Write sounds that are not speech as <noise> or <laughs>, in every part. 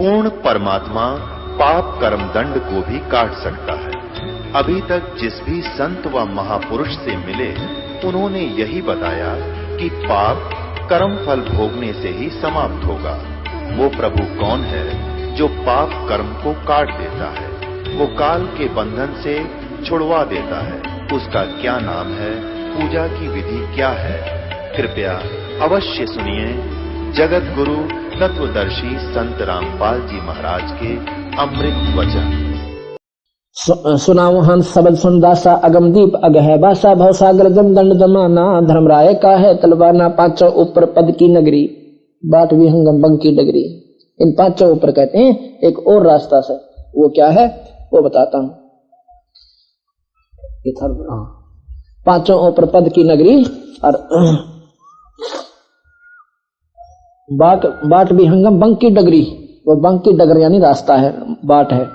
पूर्ण परमात्मा पाप कर्म दंड को भी काट सकता है। अभी तक जिस भी संत व महापुरुष से मिले, उन्होंने यही बताया कि पाप कर्म फल भोगने से ही समाप्त होगा। वो प्रभु कौन है जो पाप कर्म को काट देता है? वो काल के बंधन से छुड़वा देता है। उसका क्या नाम है? पूजा की विधि क्या है? कृपया अवश्य सुनिए जगत गुरु तत्वदर्शी संत रामपाल जी महाराज के अमृत वचन। सु- सुनाओ हंस सबद सुनदासा अगमदीप अगह बासा भवसागर जम दंड दमाना धर्मराय का है तलवाना पाँचों ऊपर पद की नगरी। बाट विहंगम बंग की डगरी। इन पाँचों ऊपर कहते हैं, एक और रास्ता से। वो क्या है? वो बताता हूँ। इधर हाँ। पाँचों ऊपर पद की नगरी, और बाट बाट विहंगम बंग की डगरी। वो बंग की डगर यानी रास्ता है, बाट है।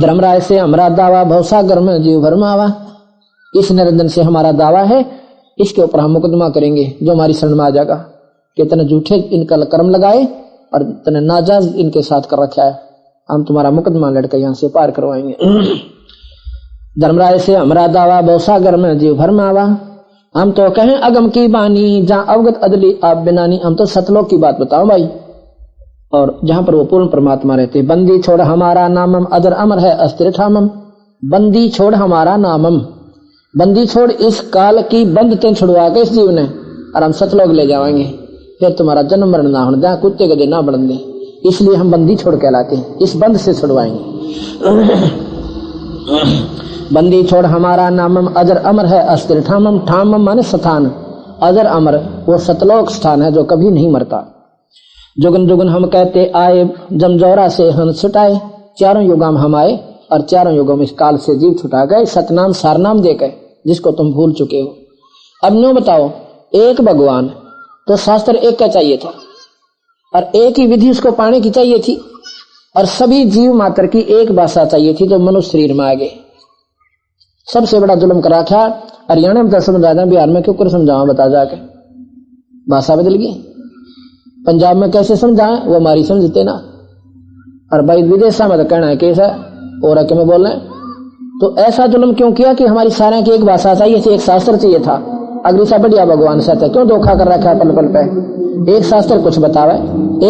धर्मराय से हमारा दावा भवसागर में जीव भरमावा इस निरंजन से हमारा दावा है, इसके ऊपर हम मुकदमा करेंगे, जो हमारी शरण में आ जाएगा। कि इतने झूठे इनका कर्म लगाए, और इतने नाजायज इनके साथ कर रखा है। हम तुम्हारा मुकदमा लड़के यहाँ से पार करवाएँगे। <clears throat> धर्मराय से हमारा दावा भवसागर में जीव भरमावा हम तो कहें, अगम की बानी, जहाँ अवगत अदली आप बिनानी, हम तो सतलोक की बात बताओ भाई। और जहाँ पर वो पूर्ण परमात्मा रहते बंदी छोड़ हमारा नामम अदर अमर है, अस्थिर ठामम। बंदी छोड़ हमारा नामम। बंदी छोड़ इस काल की बंद ते छुड़वा के इस जीव ने, और हम सतलोक ले जाएँगे। फिर तुम्हारा जन्म मरण ना होने, जहाँ कुत्ते गधे ना बढ़ दे। इसलिए हम बंदी छोड़ कहलाते हैं, इस बंद से छुड़वाएँगे। बंदी छोड़ हमारा नामम अजर अमर है, अस्थिर ठामम ठामम माने स्थान। अजर अमर, वो सतलोक स्थान है जो कभी नहीं मरता। जुगन जुगन हम कहते आए, जमजौरा से हम छुटाए, चारों युगों में हम आए, और चारों युगों में इस काल से जीव छुटा गए, सतनाम, सारनाम दे गए, जिसको तुम भूल चुके हो। अब नो बताओ, एक भगवान तो शास्त्र एक का चाहिए था? और एक ही विधि उसको पाने की चाहिए थी? और सभी जीव मात्र की एक भाषा चाहिए थी जो मनुष्य शरीर में आ गए। सबसे बड़ा जुल्म करा था। हरियाणा में तो समझा दें बिहार में क्यों कर समझावा बता जाके? भाषा बदल गई पंजाब में कैसे समझाएँ? वो हमारी समझते ना। और भाई विदेशा में तो कहना है कैसा और के में बोल रहे तो ऐसा जुल्म क्यों किया कि हमारी सारे की एक भाषा चाहिए थी एक शास्त्र चाहिए था? अगली सा बढ़िया भगवान से था क्यों धोखा कर रखा है पल पल पे? एक शास्त्र कुछ बतावे,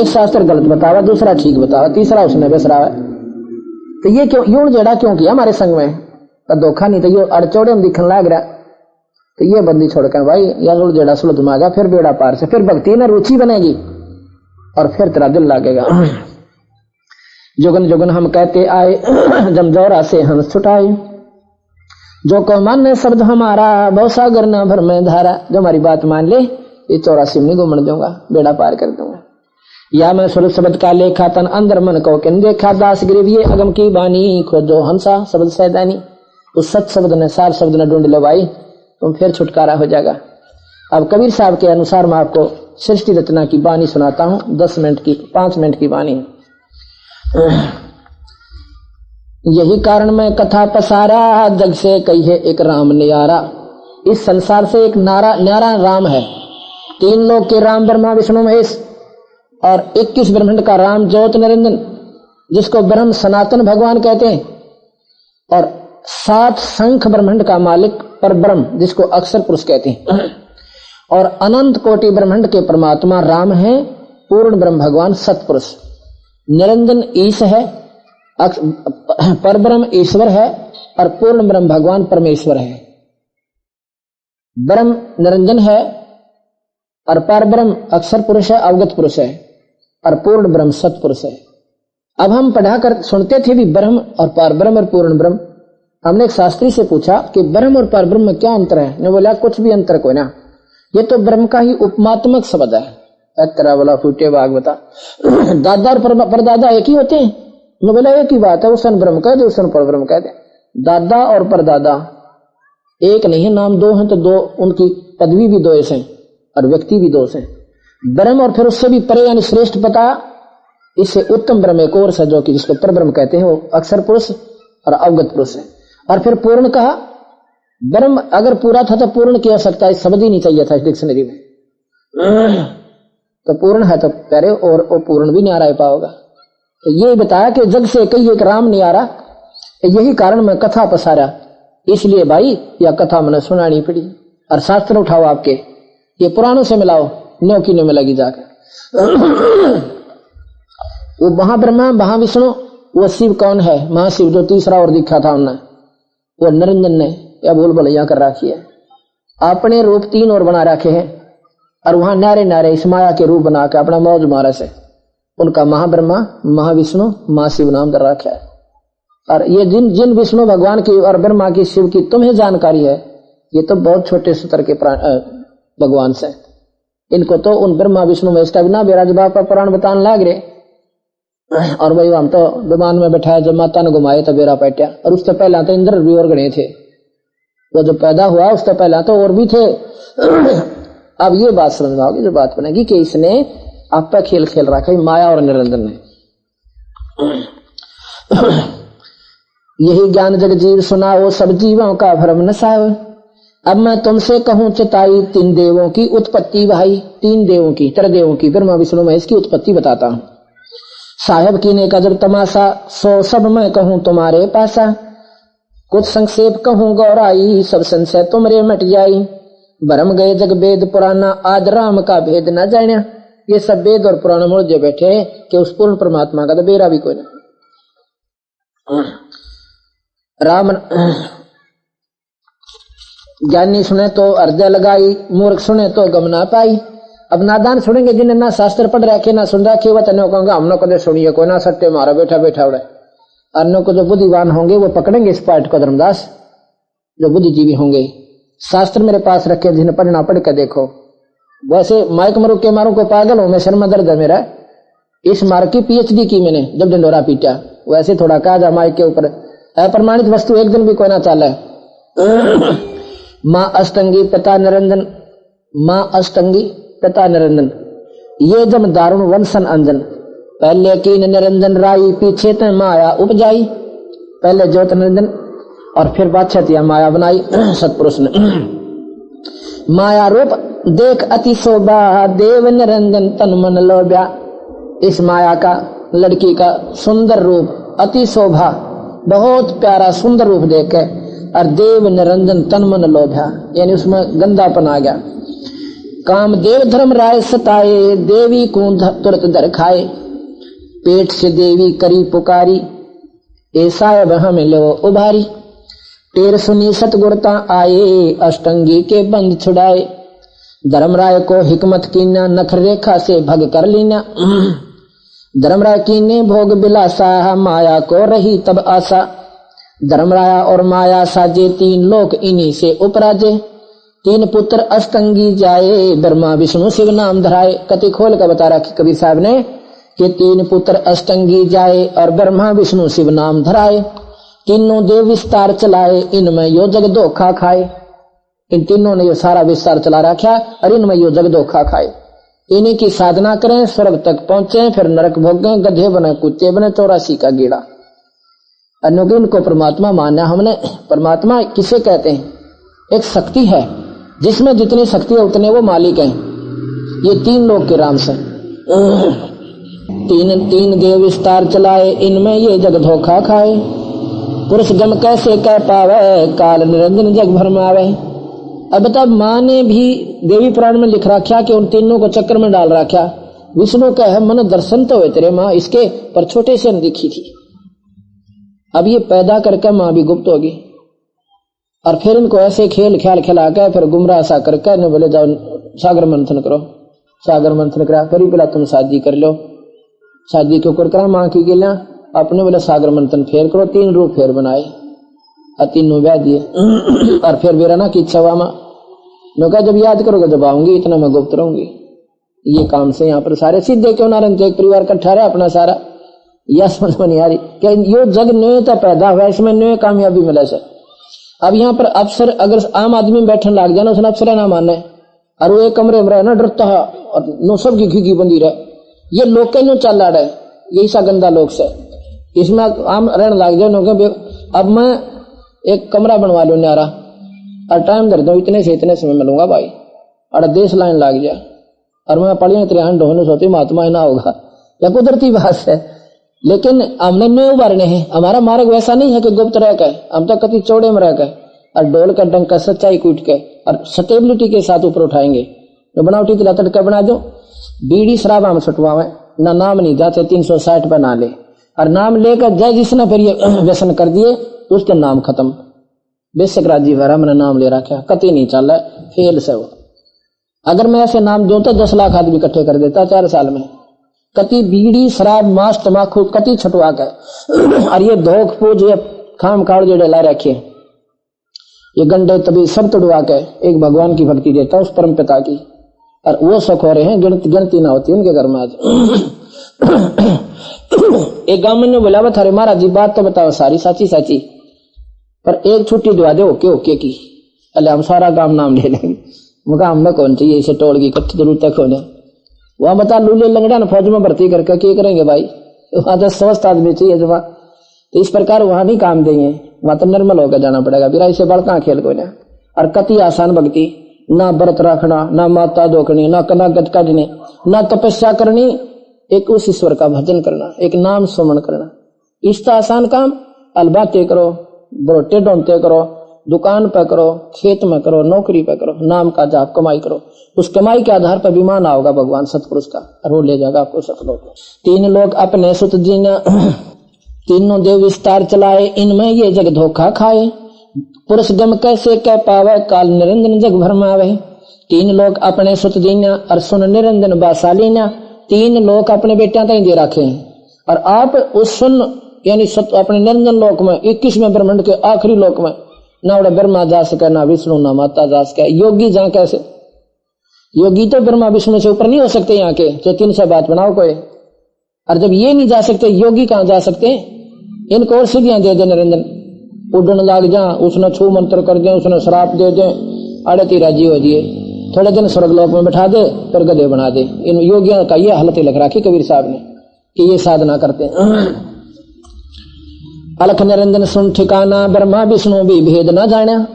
एक शास्त्र गलत बतावा, दूसरा ठीक बतावा, तीसरा उसने बेसरावा। तो ये क्यों, यूँ जेड़ा क्यों किया हमारे संग में? तो धोखा नहीं तो ये अड़चौड़े में दिखने लग रहा तो ये बंदी छोड़ के भाई या जुड़ जेड़ा सुलझ मागा फिर बेड़ा पार से फिर भक्ति में रुचि बनेगी और फिर तेरा दिल लागेगा जुगन जुगन हम कहते आए जमजोरा से हंस छुटाए जो को माने शब्द हमारा भवसागर न भर में धारा जो हमारी बात मान ले ये चौरासी में घूमन दूँगा बेड़ा पार कर दूँगा या मैं सुर शब्द का लेखा तन अंदर मन को किन देखा दास गिरिव ये अगम की बानी खोजो हंसा शब्द सैदानी उस सच शब्द ने सार शब्द ने ढूंढ लो भाई तुम फिर छुटकारा हो जाएगा। अब कबीर साहब के अनुसार मैं आपको सृष्टि रचना की बानी सुनाता हूँ। दस मिनट की, पाँच मिनट की बानी यही कारण मैं कथा पसारा, जग से कहिए एक राम न्यारा। इस संसार से एक नारा, न्यारा राम है। तीन लोग के राम ब्रह्मा, विष्णु, महेश और इक्कीस ब्रह्मंड का राम ज्योत निरंजन जिसको ब्रह्म सनातन भगवान कहते हैं। और सात संख ब्रह्मंड का मालिक पर ब्रह्म जिसको अक्षर पुरुष कहते हैं। और अनंत कोटि ब्रह्मंड के परमात्मा राम है, पूर्ण ब्रह्म भगवान सतपुरुष। निरंजन ईश है पर ब्रह्म ईश्वर है, और पूर्ण ब्रह्म भगवान परमेश्वर है। ब्रह्म निरंजन है, और पर ब्रह्म अक्षर पुरुष है, अवगत पुरुष है, और पूर्ण ब्रह्म सतपुरुष है। अब हम पढ़ा कर सुनते थे भी ब्रह्म और पर ब्रह्म और पूर्ण ब्रह्म। हमने एक शास्त्री से पूछा कि ब्रह्म और पर ब्रह्म क्या अंतर है? ने बोला, कुछ भी अंतर कोई ना। ये तो ब्रह्म का ही उपमात्मक शब्द है। तेरा बोला, फूटे बाग बता। <clears throat> दादा और परदादा एक ही होते हैं? मैं बोला, एक ही बात है उसन ब्रह्म कह दे उसन पर ब्रह्म कह दे। दादा और परदादा, एक नहीं है, नाम दो हैं तो दो, उनकी पदवी भी दो ऐसे और व्यक्ति भी दो से ब्रह्म और फिर उससे भी परे यानी श्रेष्ठ पता इससे उत्तम ब्रह्म एक और है, जो कि जिसको पर ब्रह्म कहते हैं, वो अक्षर पुरुष और अवगत पुरुष है। और फिर पूर्ण कहा, ब्रह्म अगर पूरा था तो पूर्ण की आवश्यकता समझ ही नहीं चाहिए था इस डिक्शनरी में। तो पूर्ण है तो प्यारे और वो पूर्ण भी नहीं आ रहा पाओगा। तो ये बताया कि जग से कई एक राम नहीं आ रहा यही कारण मैं कथा पसारा। इसलिए भाई, यह कथा मैंने सुनानी पड़ी। और शास्त्र उठाओ आपके। ये पुराणों से मिलाओ न्यो की न्यो मिलेगी जाकर। वो महाब्रह्मा, महाविष्णु, वो शिव कौन है? महाशिव जो तीसरा और दिखा था उन्हें वो निरंजन ने या बोल भलैया कर रखी है? अपने रूप तीन और बना रखे हैं और वहाँ नारे नारे इस माया के रूप बना के अपना मौज मारे से उनका महाब्रह्मा, महाविष्णु महाशिव नाम कर रखा है। और ये जिन जिन विष्णु भगवान की और ब्रह्मा की शिव की तुम्हें जानकारी है, ये तो बहुत छोटे सूत्र के प्राण भगवान से इनको तो उन ब्रह्मा, विष्णु में इसका बिना बेराज बाप का पुराण बताने लाग रहे और वही हम तो विमान में बैठाया, जब माता ने घुमाए तो बेरा पैटिया। और उससे पहले तो इंद्र भी और गणे थे। वो जो पैदा हुआ, उससे पहले तो और भी थे। अब ये बात समझ में आओगी, जो बात बनेगी कि इसने आप पे खेल खेल रखा है, माया और निरंजन ने। यही ज्ञान जग जीव सुना, वो सब जीवों का भ्रम नसाव। अब मैं तुमसे कहूँ, चताई, तीन देवों की उत्पत्ति भाई, तीन देवों की देवों की। फिर ब्रह्मा विष्णु में इसकी उत्पत्ति बताता हूँ। साहेब की ने का जब तमाशा, सो सब मैं कहूँ तुम्हारे पासा। कुछ संक्षेप कहूँ, गौराई, सब संशय तुमरे मट जाई। भरम गए जग वेद पुराना, आज राम का भेद न जाना ये सब वेद और पुराण मुड़ जो बैठे, कि उस पूर्ण परमात्मा का तो बेरा भी कोई ना। राम ज्ञानी सुने तो हृदय लगाई, मूर्ख सुने तो गम ना पाई। अब नादान सुनेंगे जिन्हें ना शास्त्र पढ़ रखे ना सुन रखे वह तने कहूँगा, हमने कदे सुनिए कोई ना सत्य, मारा बैठा बैठा उड़े। अन्य को जो बुद्धिवान होंगे, वो पकड़ेंगे इस पाठ को, धर्मदास, जो बुद्धिजीवी होंगे। शास्त्र मेरे पास रखे, जिन्हें पढ़ना पढ़ के देखो। वैसे माइक मरु के मारू को पागल हूँ, मैं शर्मा दर्द है मेरा। इस मार्ग की पीएचडी की मैंने, जब डंडोरा पीटा, वैसे थोड़ा कहा जा माइक के ऊपर। अप्रमाणित वस्तु एक दिन भी कोई ना चाले। माँ अष्टंगी, पिता निरंजन, माँ अष्टंगी पिता निरंजन। ये जब दारुण वंशन अंजन। पहले कीन निरंजन राई, पीछे तो माया उपजाई। पहले ज्योत निरंजन और फिर बादशाह माया बनाई। <clears throat> सतपुरुष ने। <clears throat> माया रूप देख अति शोभा, देव निरंजन तन मन लोभ्या। इस माया का, लड़की का सुंदर रूप अति शोभा, बहुत प्यारा सुंदर रूप देखे और देव निरंजन तन मन लोभ्या। यानी उसमें गंदापन आ गया। काम देव धर्म राय सताए, देवी को तुरंत दर खाए। पेट से देवी करी पुकारी, ऐसा हमें लो उभारी। टेर सुनी सतगुरता आए, अष्टंगी के बंद छुड़ाए। धर्मराय को हिकमत कीना नख रेखा से भग कर लीना। धर्मराय की ने भोग बिलासा, माया को रही तब आशा। धर्मराया और माया साजे तीन लोक इन्हीं से उपराजे। तीन पुत्र अष्टंगी जाए, ब्रह्मा, विष्णु, शिव नाम धराए। कति खोल कर बता रहा कबीर साहब ने कि तीन पुत्र अष्टंगी जाए और ब्रह्मा, विष्णु, शिव नाम धराए। तीनों देव विस्तार चलाए, इनमें यो जग धोखा खाए। इन तीनों ने यो सारा विस्तार चला रखा और इनमें यो जग धोखा खाए। इन्हीं की साधना करें, स्वर्ग तक पहुँचे, फिर नरक भोगे, गधे बने, कुत्ते बने, चौरासी का गीड़ा। अन्यों इनको परमात्मा माना हमने। परमात्मा किसे कहते हैं? एक शक्ति है। जिसमें जितनी शक्ति है, उतने वो मालिक हैं। ये तीन लोग के राम से तीन तीन देव विस्तार चलाए, इनमें ये जग धोखा खाए। पुरुष जम कैसे कह पावे, काल निरंजन जग भर में आवे। अब तब माँ ने भी देवी पुराण में लिख रखा कि उन तीनों को चक्कर में डाल रखा। विष्णु का है मन दर्शन तो हुए तेरे माँ, इसके पर छोटे से दिखी थी। अब ये पैदा करके माँ भी गुप्त होगी। और फिर इनको ऐसे खेल, ख्याल खिला कर फिर गुमराह सा करके न बोले, जाओ, सागर मंथन करो। सागर मंथन करा फिर बोला तुम शादी कर लो। शादी क्यों कर करा, माँ की गिलिया अपने बोले, सागर मंथन फेर करो, तीन रूप फेर बनाए। और तीनों ब्याह दिए। और फिर मेरा ना की इच्छा हुआ, मैं। कहा, जब याद करोगे, जब आऊँगी, इतना मैं गुप्त रहूँगी। ये काम से यहाँ पर सारे सीधे क्यों ना रहे एक परिवार कट्ठा रहा अपना सारा। यह समझ में नहीं आ रही। क्या यो जग न्यो तो पैदा हुआ, इसमें न्यो कामयाबी मिला से अब यहाँ पर अफसर अगर आम आदमी में बैठने लग जाए उसने अफसर ना माने। और वो एक कमरे में रहे ना, डरता है, और नो सब की घी बंदी रहे। ये लोग नो चल रहा है यही सा गंदा लोग से। इसमें आम रहने लग जाओ अब मैं एक कमरा बनवा लो न्यारा। और टाइम दर दो, इतने से इतने समय मिलूँगा भाई। और देश लाइन लग जाए। और मैं पढ़िया त्रिहान ढोने सोती, महात्मा ना होगा। या कुदरती बात है। लेकिन हमने न्यू उबारने हैं। हमारा मार्ग वैसा नहीं है कि गुप्त रह गए। हम तो कति चौड़े में रह गए। और डोल का डंक सच्चाई कूट के और स्टेबिलिटी के साथ ऊपर उठाएँगे। तो बनावटी तिला तड़का बना दो। बीड़ी शराब हम छुटवावे ना नाम नहीं जाते, तीन सौ साठ पर ना ले। और नाम लेकर जय जिसने फिर ये <clears throat> व्यसन कर दिए उस दिन नाम खत्म। बेशक राज़ी भरा मैंने नाम ले रखा कति नहीं चल रहा फेल से वो अगर मैं ऐसे नाम दू तो दस लाख आदमी इकट्ठे कर देता, चार साल में। कति बीड़ी शराब मांस तमाकू कति छटवा कर। और ये धोख पूज ये खाम काड़ जो ला रखे। ये गंडे तभी सब तोड़वा के एक भगवान की भक्ति देता, उस परम पिता की। और वो सुख हो रहे हैं, गिनती गिनती ना होती उनके घर में आज। एक गाँव ने बोला थारे महाराज जी, बात तो बताओ, सारी साची साची। पर एक छुट्टी दवा दे, ओके ओके की। अले हम सारा गाँव नाम ले लेंगे। मुका हमने कौन चाहिए, इसे टोल की कच्ची ज़रूरत तक होने। वहाँ बता लूले लंगड़ा ना फौज में भर्ती करके क्या करेंगे भाई? वहाँ तो स्वस्थ आदमी चाहिए जब तो इस प्रकार वहाँ नहीं काम देंगे। वहाँ तो निर्मल होकर जाना पड़ेगा। फिर ऐसे बढ़ता खेल को ना। और कति आसान भक्ति। ना व्रत रखना, ना माता दोकनी ना कनागत काटनी ना तपस्या करनी। एक उस ईश्वर का भजन करना, एक नाम सुमन करना। इस आसान काम। अलबाते करो, बरोटे ढूंढते करो दुकान पर करो, खेत में करो, नौकरी पे करो, नाम का जाप, कमाई करो। उस कमाई के आधार पर विमान आओगा भगवान सतपुरुष का, और वो ले जाएगा आपको सफल तीन लोग अपने सुत जिन, <clears throat> तीनों देव विस्तार चलाए, इनमें ये जग धोखा खाए। पुरुष गम कैसे कह पावे, काल निरंजन जग भरमावे तीन लोग अपने सुत दीना और सुन निरंजन बासालीना तीन लोग अपने बेटिया तक दे रखे। हैं और आप उस सुन, यानी सत अपने निरंजन लोक में, इक्कीसवें ब्रह्मंड के आखिरी लोक में ना उड़ा ब्रह्मा जा सके ना विष्णु, ना माता जा सके योगी जहाँ कैसे योगी तो ब्रह्मा, विष्णु से ऊपर नहीं हो सकते यहाँ के, जो तीन सौ बात बनाओ कोई। और जब ये नहीं जा सकते, योगी कहाँ जा सकते इनको और सिद्धियाँ दे दे निरंजन उड़न लाग जा उसने छू मंत्र कर दे, उसने श्राप दे दे अड़े अड़ती राज़ी हो दिए थोड़े दिन स्वर्गलोक में बैठा दे, फिर गधे बना दे। इन योगियों का ये हालत लग रखी कबीर साहब ने, कि ये साधना करते हैं। अलख निरंजन सुन ठिकाना, ब्रह्मा विष्णु भी भेद न जाना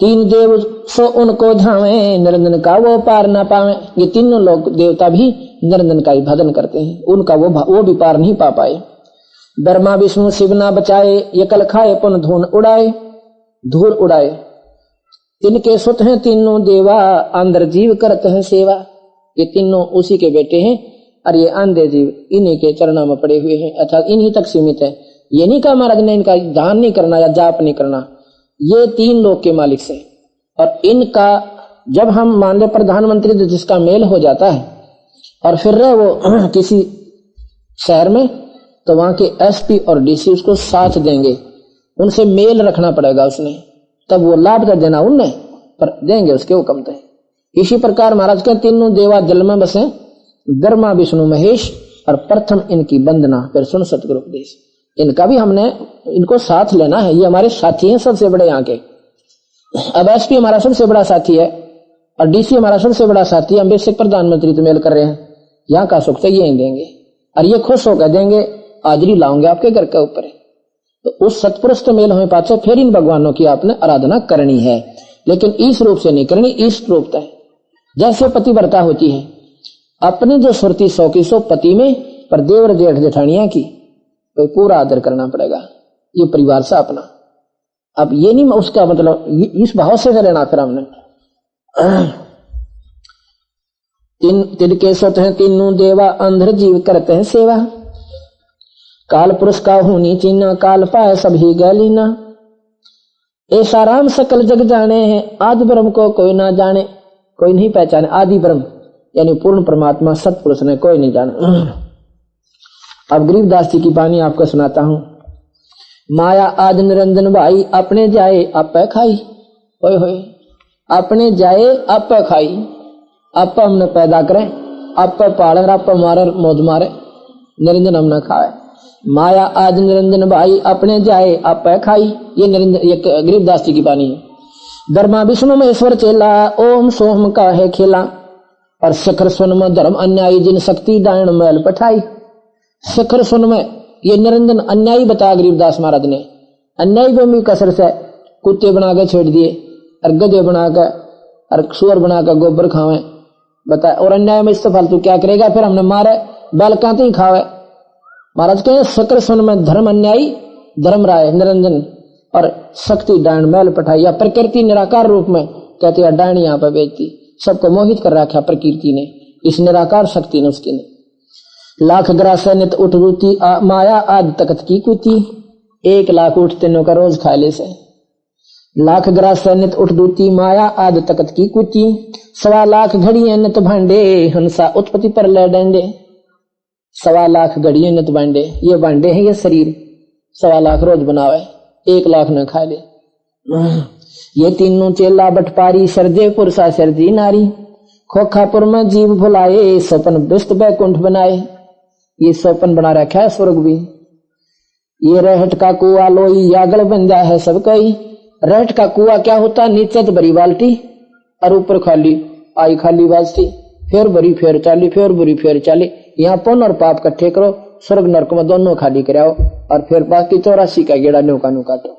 तीन देव सो उनको धावे, निरंजन का वो पार ना पावे। ये तीनों लोग देवता भी निरंजन का ही भजन करते हैं। उनका वो वो भी पार नहीं पा पाए। ब्रह्मा विष्णु शिव ना बचाए, ये कल खाए, पुन धून उड़ाए। धूल उड़ाए। इनके सुत हैं तीनों देवा अंदर जीव करते हैं सेवा। ये तीनों उसी के बेटे हैं, और ये आंधे जीव इन्हीं के चरणों में पड़े हुए हैं, अर्थात इन्हीं तक सीमित है। ये नहीं कहा महाराज, ने इनका दान नहीं करना या जाप नहीं करना। ये तीन लोग के मालिक से। और इनका, जब हम मान ले प्रधानमंत्री तो जिसका मेल हो जाता है, और फिर रहे वो <clears throat> किसी शहर में तो वहाँ के एसपी और डीसी उसको साथ देंगे। उनसे मेल रखना पड़ेगा उसने। तब वो लाभ कर देना उनने, पर देंगे उसके हुक्म थे इसी प्रकार महाराज के तीनों देवा जल में बसे। गर्मा विष्णु महेश, और प्रथम इनकी वंदना। फिर सुन सतगुरु उपदेश। इनका भी हमने, इनको साथ लेना है। ये हमारे साथी हैं सबसे बड़े यहाँ के। अब एसपी हमारा सबसे बड़ा साथी है और डीसी हमारा सबसे बड़ा साथी है। हम बेसिक प्रधानमंत्री तो मेल कर रहे हैं। यहाँ का सुख तो ये ही देंगे। और ये खुश होकर देंगे हाजरी लाओगे आपके घर के ऊपर। तो उस सतपुरुष तो मेल हमें पाचे फिर इन भगवानों की आपने आराधना करनी है। लेकिन इस रूप से नहीं करनी इस रूप है जैसे पतिव्रता होती है। अपनी जो सुरती सौ की सौ पति में, पर देवर जेठ जेठानिया की। तो पूरा आदर करना पड़ेगा। ये परिवार से अपना। अब ये नहीं उसका मतलब इस भाव से लेना फिर हमने। तीन तिनके सत हैं, तीनों देवा अंधर जीव करते हैं सेवा। काल पुरुष का होनी चिन्ह काल पाए सभी गैलीना ऐसा राम सकल जग जाने हैं, आदि ब्रह्म को कोई ना जाने, कोई नहीं पहचाने। आदि ब्रह्म, यानी पूर्ण परमात्मा, सतपुरुष ने कोई नहीं जाना। अब गरीबदास जी की बानी आपको सुनाता हूँ। माया आज निरंजन भाई, अपने जाए आप खाई। होए होए, अपने जाए आप खाई। आप हमने पैदा करें, आप पालन, आप मारे मौज मारे। निरंजन हम न खाए। माया आज निरंजन भाई, अपने जाए आप खाई। ये निरंजन, ये गरीबदास जी की बानी है। ब्रह्मा विष्णु महेश्वर चेला, ओम सोम का है खेला। और शिखर सुन धर्म अन्यायी, जिन शक्ति दायण मैल पठाई। शिखर सुन में, ये निरंजन अन्यायी बताया गरीबदास महाराज ने। अन्यायी को भी कसर से कुत्ते बना के छेड़ दिए, और गधे बनाकर और सुअर बनाकर गोबर खावे। बताए और अन्याय में इससे फालतू क्या करेगा? फिर हमने मारे, बैल कांते ही खावे। महाराज कहे शक्र सुन में, धर्म अन्यायी, धर्म राय, निरंजन, और शक्ति डायन मैल पठाई, या प्रकृति निराकार रूप में कहते हैं डायन यहाँ पर बेचती। सबको मोहित कर रखा प्रकृति ने, इस निराकार शक्ति ने उसकी ने। लाख ग्रास नित उठ रूती माया आद तकत की कुती? एक लाख उठ तीनों का रोज खा ले से लाख ग्रास नित उठ दूती माया आद तकत की कुती? सवा लाख घड़ी नित भांडे हंसा उत्पत्ति पर ले डेंडे। सवा लाख घड़ी नित भांडे, ये भांडे हैं ये शरीर। सवा लाख रोज बनावे, एक लाख न खा ले। ये तीनों चेला बटपारी सरजे पुरुषा सरजी नारी। खोखापुर में जीव भुलाए सपन विस्त बैकुंठ बनाए। ये सपन बना रखा है स्वर्ग भी। ये रहट का कुआ लोई यागल बन जा है सब कई। रहट का कुआ क्या होता? नीचे तो बड़ी बाल्टी और ऊपर खाली, आई खाली बाल्टी। फिर बड़ी फेर चाली, फिर बुरी, फेर चाली। यहाँ पुन और पाप कट्ठे करो स्वर्ग नरक में दोनों खाली कराओ और फिर बाकी चौरासी का गेड़ा नौका नु काटो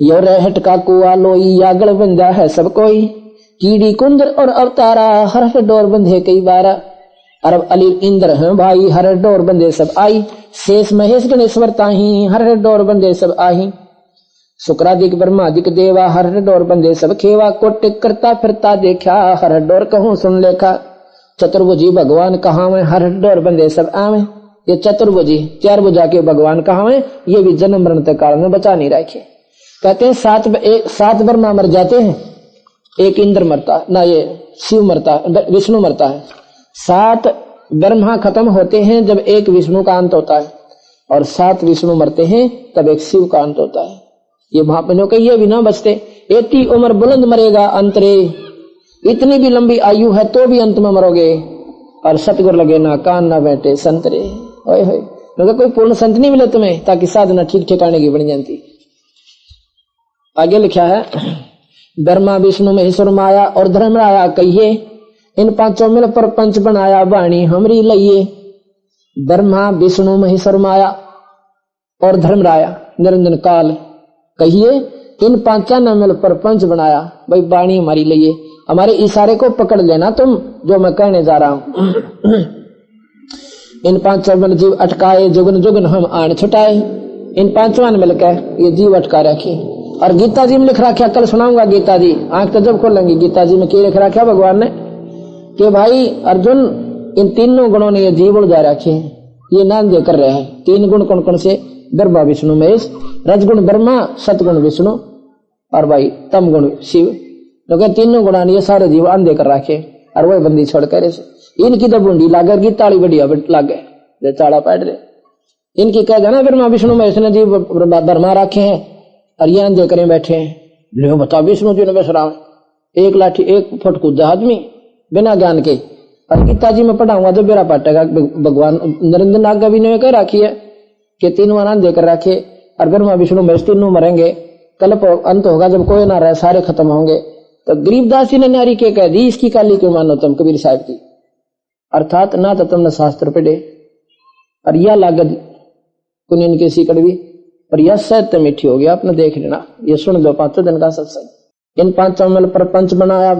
यो रहट का कुआ लोई यागल बंदा है सब कोई। कीड़ी, कुंदर और अवतारा हर डोर बंधे कई बारा। अरब अली इंद्र है भाई, हर डोर बंदे सब आई। शेष महेश गणेश्वर ताही, हर डोर बंदे सब आई शुक्रादिक ब्रह्मादिक देवा, हर डोर बंदे सब खेवा। कोट करता फिरता देखा, हर डोर कहूँ सुन लेखा। चतुर्भुजी भगवान कहा में हर डोर बंदे सब आवे। ये चतुर्भुजी चार बुझा के भगवान कहा में ये भी जन्म मरण के में बचा नहीं रखे। कहते हैं, सात एक सात ब्रह्मा मर जाते हैं। एक इंद्र मरता, ना ये शिव मरता, विष्णु मरता है। सात ब्रह्मा खत्म होते हैं जब एक विष्णु का अंत होता है। और सात विष्णु मरते हैं तब एक शिव का अंत होता है। ये महापनों के ये भी ना बचते। एती उम्र बुलंद मरेगा अंतरे। इतनी भी लंबी आयु है तो भी अंत में मरोगे। और सतगुर लगे, ना कान, ना बैठे, संतरे ओए होए। कोई पूर्ण संत नहीं मिले तुम्हें, ताकि साधना ठीक ठिकाने की बन जाती। आगे लिखा है, ब्रह्मा, विष्णु, महेश्वर, माया और धर्मराया कहिए इन पाँचों मिल पर पंच बनाया वाणी हमरी लइये ब्रह्मा, विष्णु, महेश्वर माया और धर्मराया, निरंजन काल। कहिए, इन पांचा ने मिल पर पंच बनाया भाई वाणी हमारी लइये हमारे इशारे को पकड़ लेना तुम, जो मैं कहने जा रहा हूँ। इन पाँचों मिल जीव अटकाए, जुगन जुगन हम आन छुटाए। इन पाँचों ने मिलकर ये जीव अटका रखे। और गीता जी में लिख रखा, कल सुनाऊँगा गीता जी। आँख तो जब खोलेंगे, गीता जी में क्या लिख रखा, भगवान ने? कि भाई, अर्जुन, इन तीनों गुणों ने ये जीव जा रखे हैं। ये नाम दे कर रहे हैं। तीन गुण कौन कौन से? ब्रह्मा, विष्णु, महेश। रजगुण ब्रह्मा, सतगुण विष्णु। और भाई तम गुण शिव। तो क्या तीनों गुणा ने ये सारे जीव अंधे कर रखे और वही बंदी छोड़ कर इनकी तो बूंदी लागे की ताली बढ़िया लागे। जो चाड़ा पैट रहे। इनकी कह जाना ब्रह्मा, विष्णु, महेश ने जीव धर्मा रखे हैं। और ये अंधे करें बैठे हैं। बता, विष्णु जी ने बस एक लाठी, एक फुट कूदा आदमी बिना ज्ञान के। और गीता जी में पढ़ाऊँगा तो बेरा पाटेगा भगवान नरेंद्र नाग का भी ने कह रखी है कि तीनों आनंद देकर रखे और ब्रह्मा, विष्णु, महेश तीनों मरेंगे। कल्प अंत होगा, जब कोई ना रहे, सारे खत्म होंगे। तो गरीबदास जी ने नारी के कह दी, इसकी काली क्यों मानो तुम, कबीर साहब की। अर्थात ना तो तुमने शास्त्र पढ़े, और यह लागत कुनियन के सी कड़वी और यह सत्य मीठी हो गया आपने देख लेना। यह सुन दो पाँचों दिन का सत्संग। इन पाँचों मल पर पंच बनाया।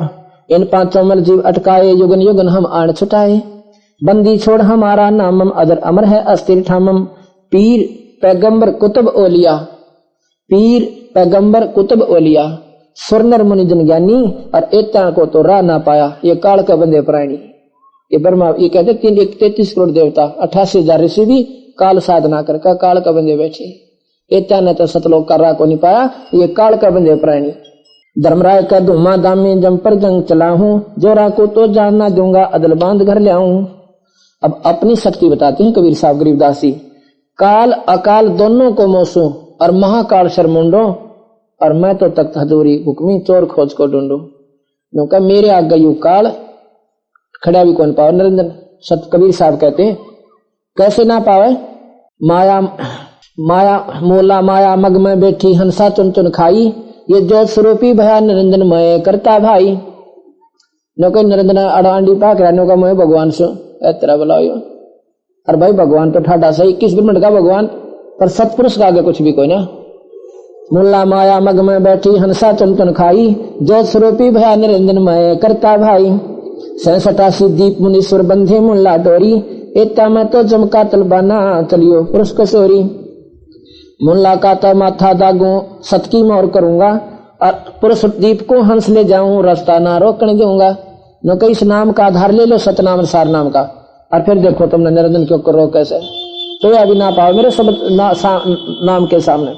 इन पाँचों मल जीव अटकाए, युगन युगन हम आण छुटाए। बंदी छोड़ हमारा नामम, अदर अमर है अस्थिर ठामम। पीर पैगंबर कुतुब ओलिया। पीर पैगंबर कुतुब ओलिया। स्वर्णर मुनि जन ज्ञानी, और एता को तो राह ना पाया। ये काल का बंदे प्राणी ये ब्रह्मा, ये कहते तीन, एक तैतीस करोड़ देवता, अठासी हज़ार ऋषि भी काल साधना कर का काल का बंदे बैठे। एता ने तो सतलोक का राह को नहीं पाया। ये काल का बंदे प्राणी। धर्मराय का धुमा दामी जम पर जंग चला हूँ जोरा को तो जानना दूँगा, अदल बाँध घर ले आऊँ अब अपनी शक्ति बताते हैं कबीर साहब गरीबदासी काल अकाल दोनों को मोसू, और महाकाल शर्मुंडो, और मैं तो तख्त हजूरी हुक्मी, चोर खोज को ढूंढू। क्योंकि मेरे आग गयु काल, खड़ा भी कौन पावे? नरेंद्र, सत कबीर साहब कहते हैं, कैसे ना पावे? माया माया, मोला माया मग में बैठी, हंसा चुन चुन खाई ये जो स्वरूपी भया निरंजन मय करता भाई। नो कोई निरंजन अड़ांडी पाक रहने का मैं भगवान से तेरा बुलाओ और भाई, भगवान तो ठाडा सही, किस मिनट का भगवान? पर सतपुरुष का आगे कुछ भी कोई ना। मुल्ला माया मग में बैठी, हंसा चंतन खाई जो स्वरूपी भया निरंजन मय करता भाई। सैसठासी दीप मुनीश्वर बंधे मुल्ला डोरी, एता मैं तो चमका तलबाना चलियो, पुरुष कशोरी मुल्ला का माथा दागू सतकी मोर करूँगा और पुरुष को हंस ले जाऊँ रास्ता ना रोकने दूँगा। न कहीं इस नाम का आधार ले लो सतनाम सार नाम का। और फिर देखो तुमने निरंजन क्यों करो कैसे? तो अभी ना पाओ मेरे सब ना, सा, नाम के सामने।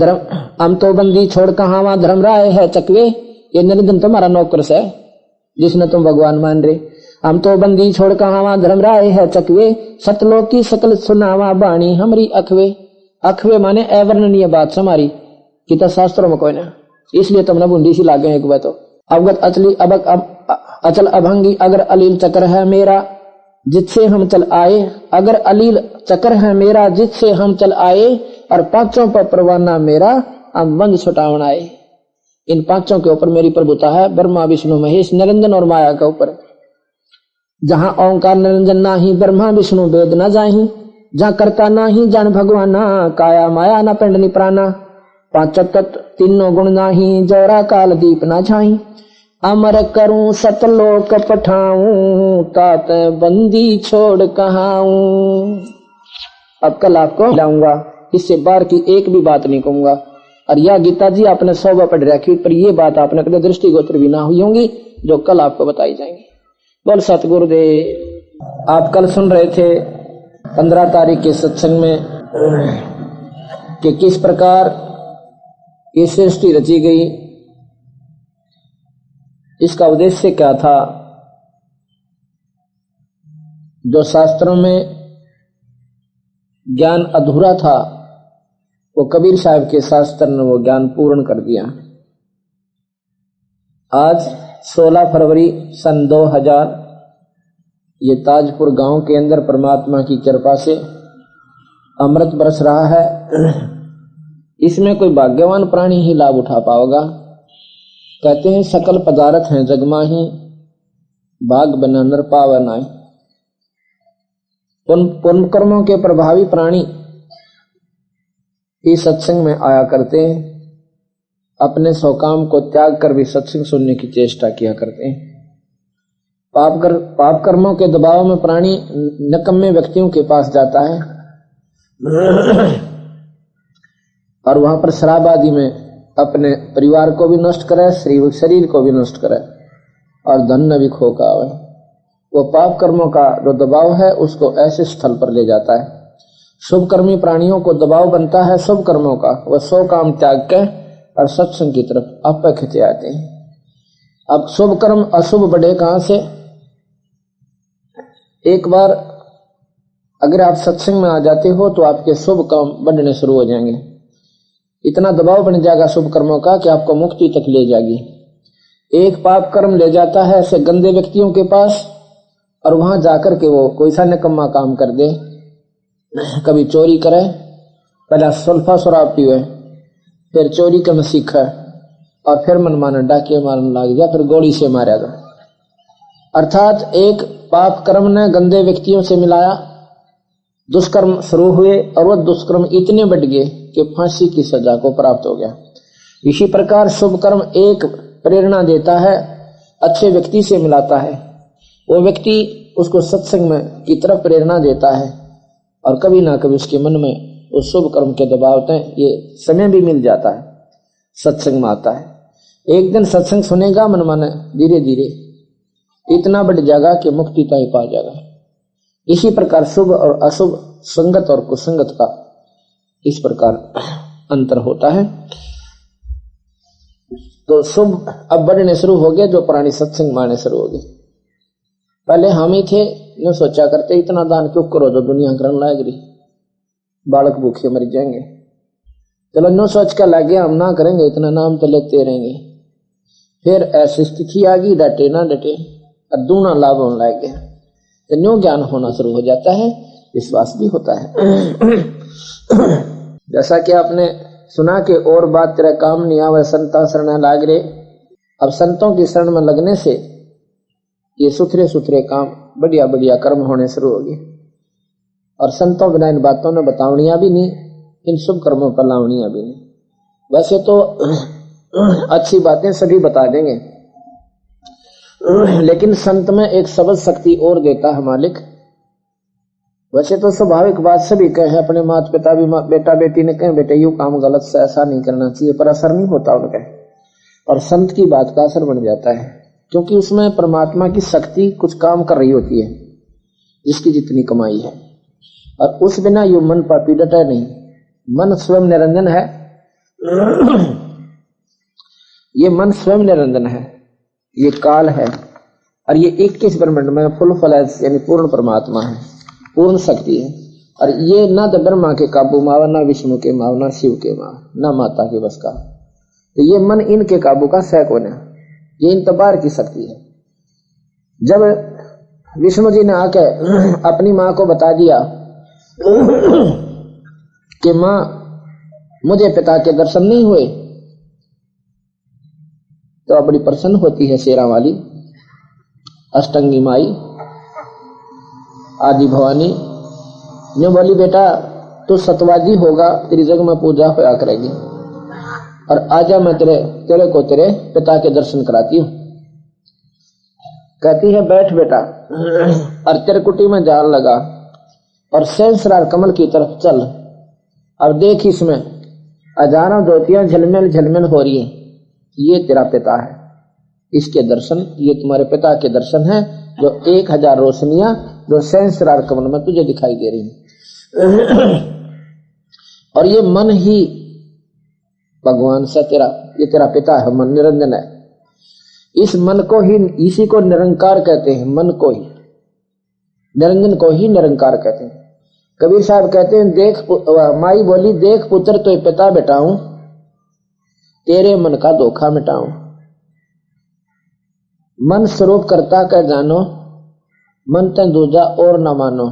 धर्म हम तो बंदी छोड़ कहा वहाँ धर्म राय है चकवे। ये निरंजन तुम्हारा नौकर से जिसने तुम भगवान मान रहे। हम तो बंदी छोड़ कहा वहाँ धर्म राय है चकवे। सतलोक की सकल सुनावा बाणी हमारी अखवे। अखवे माने अवर्णनीय बात हमारी कि तो शास्त्रों में कोई ना। इसलिए तुमने बुंदी सी लागे एक बार तो। अवगत अचली अबक अब अचल अभंगी, अगर अलील चक्र है मेरा, जिससे हम चल आए, अगर अलील चक्र है मेरा, जिससे हम चल आए, और पाँचों पर परवाना मेरा, हम बंद छुटावन आए। इन पाँचों के ऊपर मेरी प्रभुता है, ब्रह्मा, विष्णु, महेश निरंजन और माया के ऊपर। जहाँ ओंकार निरंजन ना ही ब्रह्मा, विष्णु वेद न जाही जहाँ करता ना ही जान भगवाना काया माया ना पिंड निप्राना पाँच तत्व तीनों गुण ना ही जोरा काल दीप ना छाई अमर करूँ सतलोक पठाऊं तात बंदी छोड़ कहाऊं अब कल आपको लाऊँगा इससे बार की एक भी बात नहीं कहूँगा और यह गीता जी आपने सौ बार पढ़ रखी पर यह बात आपने कभी दृष्टिगोचर भी ना हुई होंगी जो कल आपको बताई जाएँगी बोल सतगुरुदेव आप कल सुन रहे थे पंद्रह तारीख के सत्संग में कि किस प्रकार ये सृष्टि रची गई, इसका उद्देश्य क्या था, जो शास्त्रों में ज्ञान अधूरा था, वो कबीर साहब के शास्त्र ने वो ज्ञान पूर्ण कर दिया। आज 16 फरवरी सन 2000 ये ताजपुर गाँव के अंदर परमात्मा की कृपा से अमृत बरस रहा है। इसमें कोई भाग्यवान प्राणी ही लाभ उठा पाओगा। कहते हैं, सकल पदार्थ हैं, जगमाही भाग बना नर पावन आए कर्मों के प्रभावी प्राणी इस सत्संग में आया करते हैं। अपने सौकाम को त्याग कर भी सत्संग सुनने की चेष्टा किया करते हैं। पाप कर, पाप कर्मों के दबाव में प्राणी नकम्मे व्यक्तियों के पास जाता है। और वहाँ पर शराब आदि में अपने परिवार को भी नष्ट करे शरीर को भी नष्ट करे और धन न भी खो का आवे। वो पाप कर्मों का जो दबाव है, उसको ऐसे स्थल पर ले जाता है। शुभ कर्मी प्राणियों को दबाव बनता है शुभ कर्मों का। वह सौ काम त्याग के और सत्संग की तरफ़ आप खिंचे आते हैं। अब शुभ कर्म अशुभ बढ़े कहाँ से? एक बार अगर आप सत्संग में आ जाते हो तो आपके शुभ काम बढ़ने शुरू हो जाएँगे। इतना दबाव बन जाएगा शुभ कर्मों का कि आपको मुक्ति तक ले जाएगी। एक पाप कर्म ले जाता है ऐसे गंदे व्यक्तियों के पास और वहाँ जाकर के वो कोई सा निकम्मा काम कर दे। कभी चोरी करे, पहला सल्फा शराब पीवे, फिर चोरी का सीखा और फिर मनमाना डाके मारने लग जा, फिर गोली से मारा गया अर्थात एक पाप कर्म ने गंदे व्यक्तियों से मिलाया, दुष्कर्म शुरू हुए और वह दुष्कर्म इतने बढ़ गए कि फांसी की सजा को प्राप्त हो गया। इसी प्रकार शुभ कर्म एक प्रेरणा देता है, अच्छे व्यक्ति से मिलाता है। वो व्यक्ति उसको सत्संग में की तरफ़ प्रेरणा देता है और कभी ना कभी उसके मन में उस शुभ कर्म के दबाव में ये समय भी मिल जाता है। सत्संग में आता है। एक दिन सत्संग सुनेगा मन मन धीरे धीरे इतना बढ़ जाएगा कि मुक्ति तय पा जाएगा। इसी प्रकार शुभ और अशुभ, संगत और कुसंगत का इस प्रकार अंतर होता है। तो शुभ अब बढ़ने शुरू हो गया, जो प्राणी सत्संग माने शुरू हो गए पहले हम ही थे न सोचा करते, इतना दान क्यों करो जो दुनिया करने लायक रही? बालक भूखे मर जाएँगे। चलो न सोच कर लगे, हम ना करेंगे, इतना नाम तो लेते रहेंगे। फिर ऐसी स्थिति आ गई, डटे ना डटे। और दूना लाभ होने लग गया तो न्यू ज्ञान होना शुरू हो जाता है, विश्वास भी होता है। <coughs> जैसा कि आपने सुना कि और बात तेरा काम नहीं आवे, संता शरण लाग रे। अब संतों की शरण में लगने से ये सुथरे सुथरे काम बढ़िया बढ़िया कर्म होने शुरू हो गए। और संतों बिना इन बातों ने बतावनिया भी नहीं, इन शुभ कर्मों पर लावनिया भी नहीं। वैसे तो <coughs> अच्छी बातें सभी बता देंगे। लेकिन संत में एक शब्द शक्ति और देता है मालिक। वैसे तो स्वाभाविक बात सभी कहे अपने माता पिता भी बेटा बेटी ने कहे, बेटे, यू काम गलत से ऐसा नहीं करना चाहिए। पर असर नहीं होता उनके। और संत की बात का असर बन जाता है, क्योंकि उसमें परमात्मा की शक्ति कुछ काम कर रही होती है, जिसकी जितनी कमाई है। और उस बिना यू मन पीड़ित है नहीं। मन स्वयं निरंजन है। <clears throat> ये मन स्वयं निरंजन है। ये काल है और ये इक्कीस ब्रह्मंड में फुल फल यानी पूर्ण परमात्मा है, पूर्ण शक्ति है। और ये ना तो ब्रह्मा के काबू में आवा, ना विष्णु के माव, ना शिव के माव, ना माता के बस का। तो ये मन इनके काबू का सैकोन है ये इन तबार की शक्ति है। जब विष्णु जी ने आके अपनी माँ को बता दिया कि माँ, मुझे पिता के दर्शन नहीं हुए तो बड़ी प्रसन्न होती है शेरा वाली। अष्टंगी माई, आदि भवानी, जो बोली, बेटा, तू सतवादी होगा, तेरी जग में पूजा होया करेगी। और आजा मैं तेरे तेरे को तेरे पिता के दर्शन कराती हूँ। कहती है, बैठ बेटा, और तेरे कुटी में जाल लगा, और सेंसरार कमल की तरफ़ चल अब देख इसमें हज़ारों ज्योतियाँ झलमेल झलमेल हो रही है। ये तेरा पिता है। इसके दर्शन, ये तुम्हारे पिता के दर्शन है, जो एक हज़ार रोशनियाँ, जो सहस्रार कमल में तुझे दिखाई दे रही और ये मन ही भगवान से तेरा, ये तेरा पिता है, मन निरंजन है। इस मन को ही, इसी को निरंकार कहते हैं, मन को ही। निरंजन को ही निरंकार कहते हैं। कबीर साहब कहते हैं, देख माई बोली, देख पुत्र तो पिता बेटाऊं तेरे मन का धोखा मिटाऊं। मन स्वरूप करता कह जानो, मन तन दूजा और न मानो।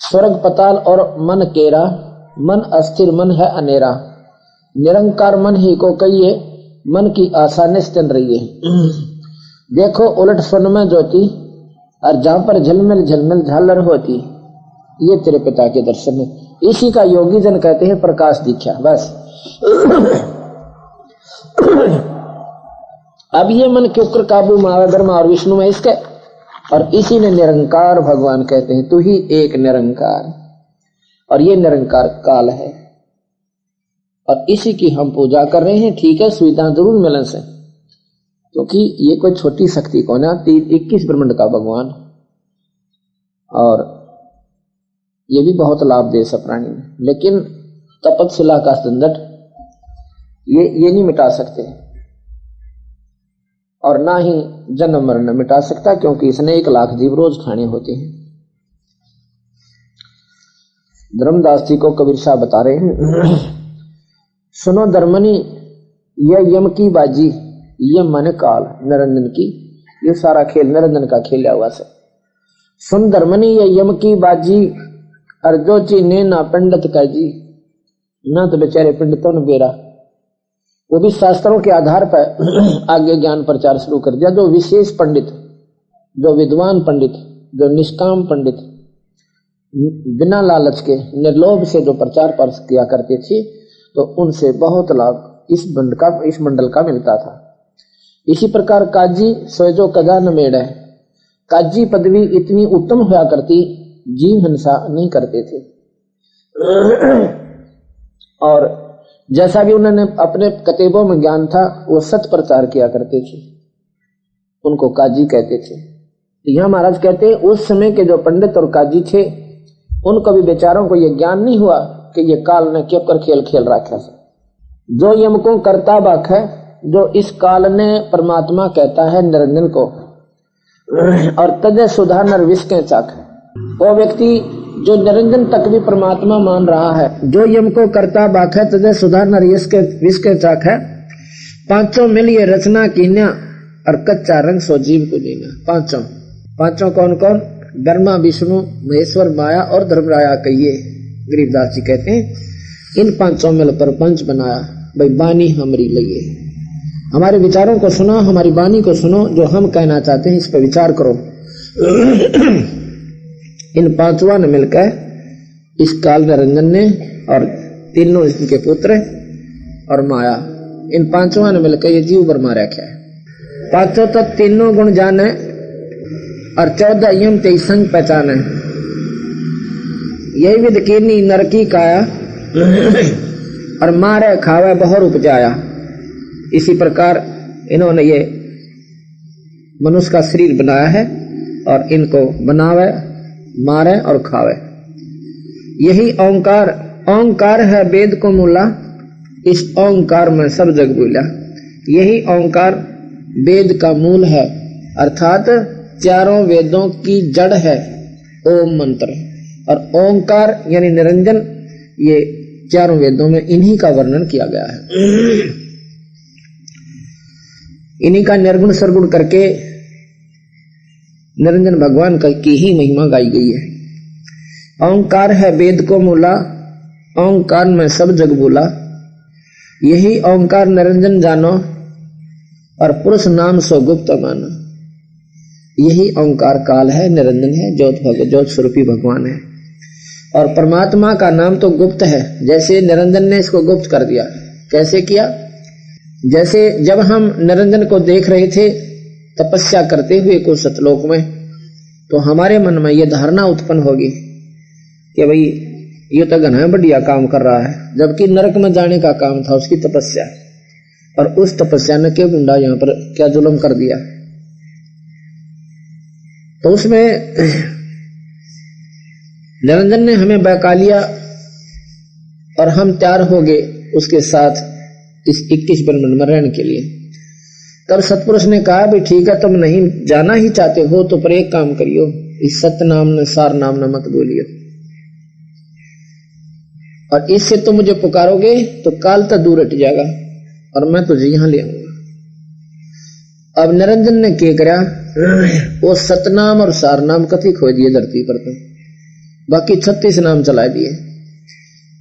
स्वर्ग पताल और मन केरा, मन अस्थिर मन है अनेरा। निरंकार मन ही को कहिए, मन की आशा निश्चन रही है देखो उलट स्वर्ण में ज्योति, और जहाँ पर झलमिल झलमिल झालर होती, ये तेरे पिता के दर्शन है इसी का योगी जन कहते हैं प्रकाश दीक्षा, बस। अब ये मन के उक्र काबू मावे ब्रह्मा और विष्णु में इसके, और इसी ने निरंकार भगवान कहते हैं, तू ही एक निरंकार, और ये निरंकार काल है। और इसी की हम पूजा कर रहे हैं, ठीक है, सुविधा ज़रूर मिलन से। क्योंकि ये कोई छोटी शक्ति को ना तीन, इक्कीस ब्रह्मंड का भगवान। और ये भी बहुत लाभ दे प्राणी में। लेकिन तपतशिला का संदट ये ये नहीं मिटा सकते। और ना ही जन्म मरण मिटा सकता, क्योंकि इसने एक लाख जीव रोज खाने होते हैं। धर्मदास जी को कबीर शाह बता रहे हैं, सुनो धर्मनी यह यम की बाजी यह मन काल निरंजन की, ये सारा खेल निरंजन का खेल हुआ से सुन धर्मनी यह यम की बाजी, अर्जो ची ने ना पंडित का जी ना तो बेचारे पंडितों ने बेरा। वो भी शास्त्रों के आधार पर <clears throat> आगे ज्ञान प्रचार शुरू कर दिया, जो विशेष पंडित, जो विद्वान पंडित, जो निष्काम पंडित, बिना लालच के, निर्लोभ से जो प्रचार पर किया करते थे तो उनसे बहुत लाभ इस बंड का, इस मंडल का मिलता था। इसी प्रकार काजी सोजो कदा न मेड़ है। काजी पदवी इतनी उत्तम हुआ करती, जीव हिंसा नहीं करते थे। <clears throat> और जैसा भी उन्होंने अपने कतेबों में ज्ञान था, वो सत प्रचार किया करते थे। उनको काजी कहते थे। यह महाराज कहते हैं, उस समय के जो पंडित और काजी थे उनको भी बेचारों को यह ज्ञान नहीं हुआ कि ये काल ने क्यों कर खेल खेल रखा है जो यम को करता बाक है, जो इस काल ने परमात्मा कहता है, निरंजन को, और तजय सुधा नर के चाक वो व्यक्ति जो निरंजन तक भी परमात्मा मान रहा है, जो यम को करता बाख है तजय सुधार नरियस के, विष के चाक है, पाँचों मिल ये रचना कीन्या और कच्चा रंग सो जीव को जीना। पाँचों। पाँचों कौन कौन? ब्रह्मा, विष्णु, महेश्वर, माया और धर्मराया कहिए गरीबदास जी कहते हैं, इन पाँचों मिल पर पंच बनाया, भाई बानी हमारी लगे। हमारे विचारों को सुनो, हमारी बानी को सुनो, जो हम कहना चाहते हैं, इस पर विचार करो। इन पांचवा ने मिलकर इस काल निरंजन ने और तीनों इनके पुत्र और माया, इन पांचवा ने मिलकर ये जीव पर मारा क्या पाँचों तो तीनों गुण जाने और चौदह यम तेईस संग पहचाने यही विध कीनी नरकी काया और मारे खावे बहुर उपजाया। इसी प्रकार इन्होंने ये मनुष्य का शरीर बनाया है और इनको बनावे मारे और खावे। यही ओंकार ओंकार है वेद को मूला। इस ओंकार में सब जग बोला। यही ओंकार वेद का मूल है। अर्थात चारों वेदों की जड़ है। ओम मंत्र। और ओंकार यानी निरंजन, ये चारों वेदों में इन्हीं का वर्णन किया गया है। इन्हीं का निर्गुण सरगुण करके निरंजन भगवान का ही महिमा गाई गई है। ओंकार है वेद को मूला ओंकार में सब जग बोला। यही ओंकार निरंजन जानो और पुरुष नाम सो गुप्त मानो। यही ओंकार काल है, निरंजन है, ज्योत भग, ज्योत स्वरूपी भगवान है। और परमात्मा का नाम तो गुप्त है, जैसे निरंजन ने इसको गुप्त कर दिया। कैसे किया? जैसे जब हम निरंजन को देख रहे थे तपस्या करते हुए कुछ सतलोक में तो हमारे मन में यह धारणा उत्पन्न होगी कि भाई, ये तो घना बढ़िया काम कर रहा है, जबकि नरक में जाने का काम था, उसकी तपस्या। और उस तपस्या ने क्यों गुंडा यहाँ पर, क्या जुलम कर दिया? तो उसमें निरंजन ने हमें बहका लिया, और हम तैयार हो गए उसके साथ इस इक्कीस ब्रह्मंड में रहने के लिए। तब सतपुरुष ने कहा भी ठीक है, तुम नहीं जाना ही चाहते हो तो पर एक काम करियो, इस सत्य नाम ने सार नाम न मत बोलियो। और इससे तुम मुझे पुकारोगे तो काल तक दूर हट जाएगा, और मैं तुझे यहाँ ले आऊँगा। अब निरंजन ने क्या करा, वो सतनाम और सार नाम कथी खो दिए धरती पर तो बाकी छत्तीस नाम चला दिए।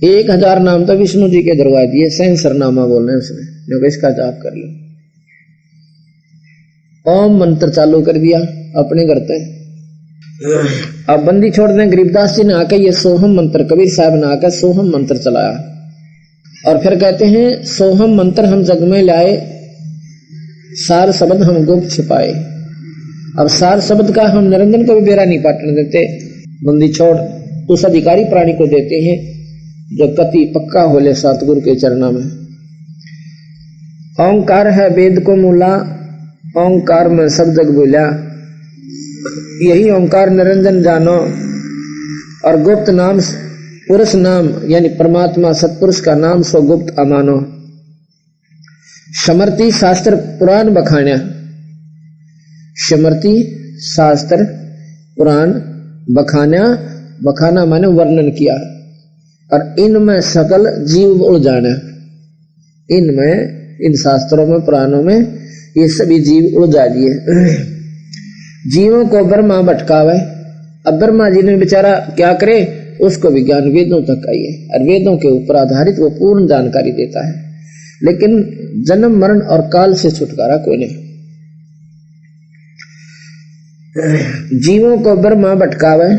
एक हज़ार नाम तो विष्णु जी के दरवा दिए सहसर नामा बोल रहे उसने, जो इसका जाप कर लो। ओम मंत्र चालू कर दिया, अपने करते अब बंदी छोड़ दें, गरीबदास जी ने आकर ये सोहम मंत्र, कबीर साहब ने आकर सोहम मंत्र चलाया। और फिर कहते हैं, सोहम मंत्र हम जग में लाए, सार शब्द हम गुप्त छिपाए। अब सार शब्द का हम निरंजन को भी बेरा नहीं पाटने देते। बंदी छोड़, उस अधिकारी प्राणी को देते हैं, जो कति पक्का होले सतगुरु के चरणा में। ओंकार है, वेद को मूला ओंकार में सब जग बोलिया यही ओंकार निरंजन जानो। और गुप्त नाम, पुरुष नाम, यानी परमात्मा सतपुरुष का नाम सो गुप्त अमानो। समर्ति शास्त्र पुराण बखाण्या। समर्ति शास्त्र पुराण बखाना बखाना माने वर्णन किया। और इनमें सकल जीव उड़ जाना। इनमें, इन शास्त्रों में, पुराणों में ये सभी जीव जा दिए जीवों को ब्रह्मा भटकावे। अब ब्रह्मा जी ने बेचारा क्या करे? उसको विज्ञान वेदों तक आई है और वेदों के ऊपर आधारित वो पूर्ण जानकारी देता है। लेकिन जन्म, मरण और काल से छुटकारा कोई नहीं। जीवों को ब्रह्मा भटकावे।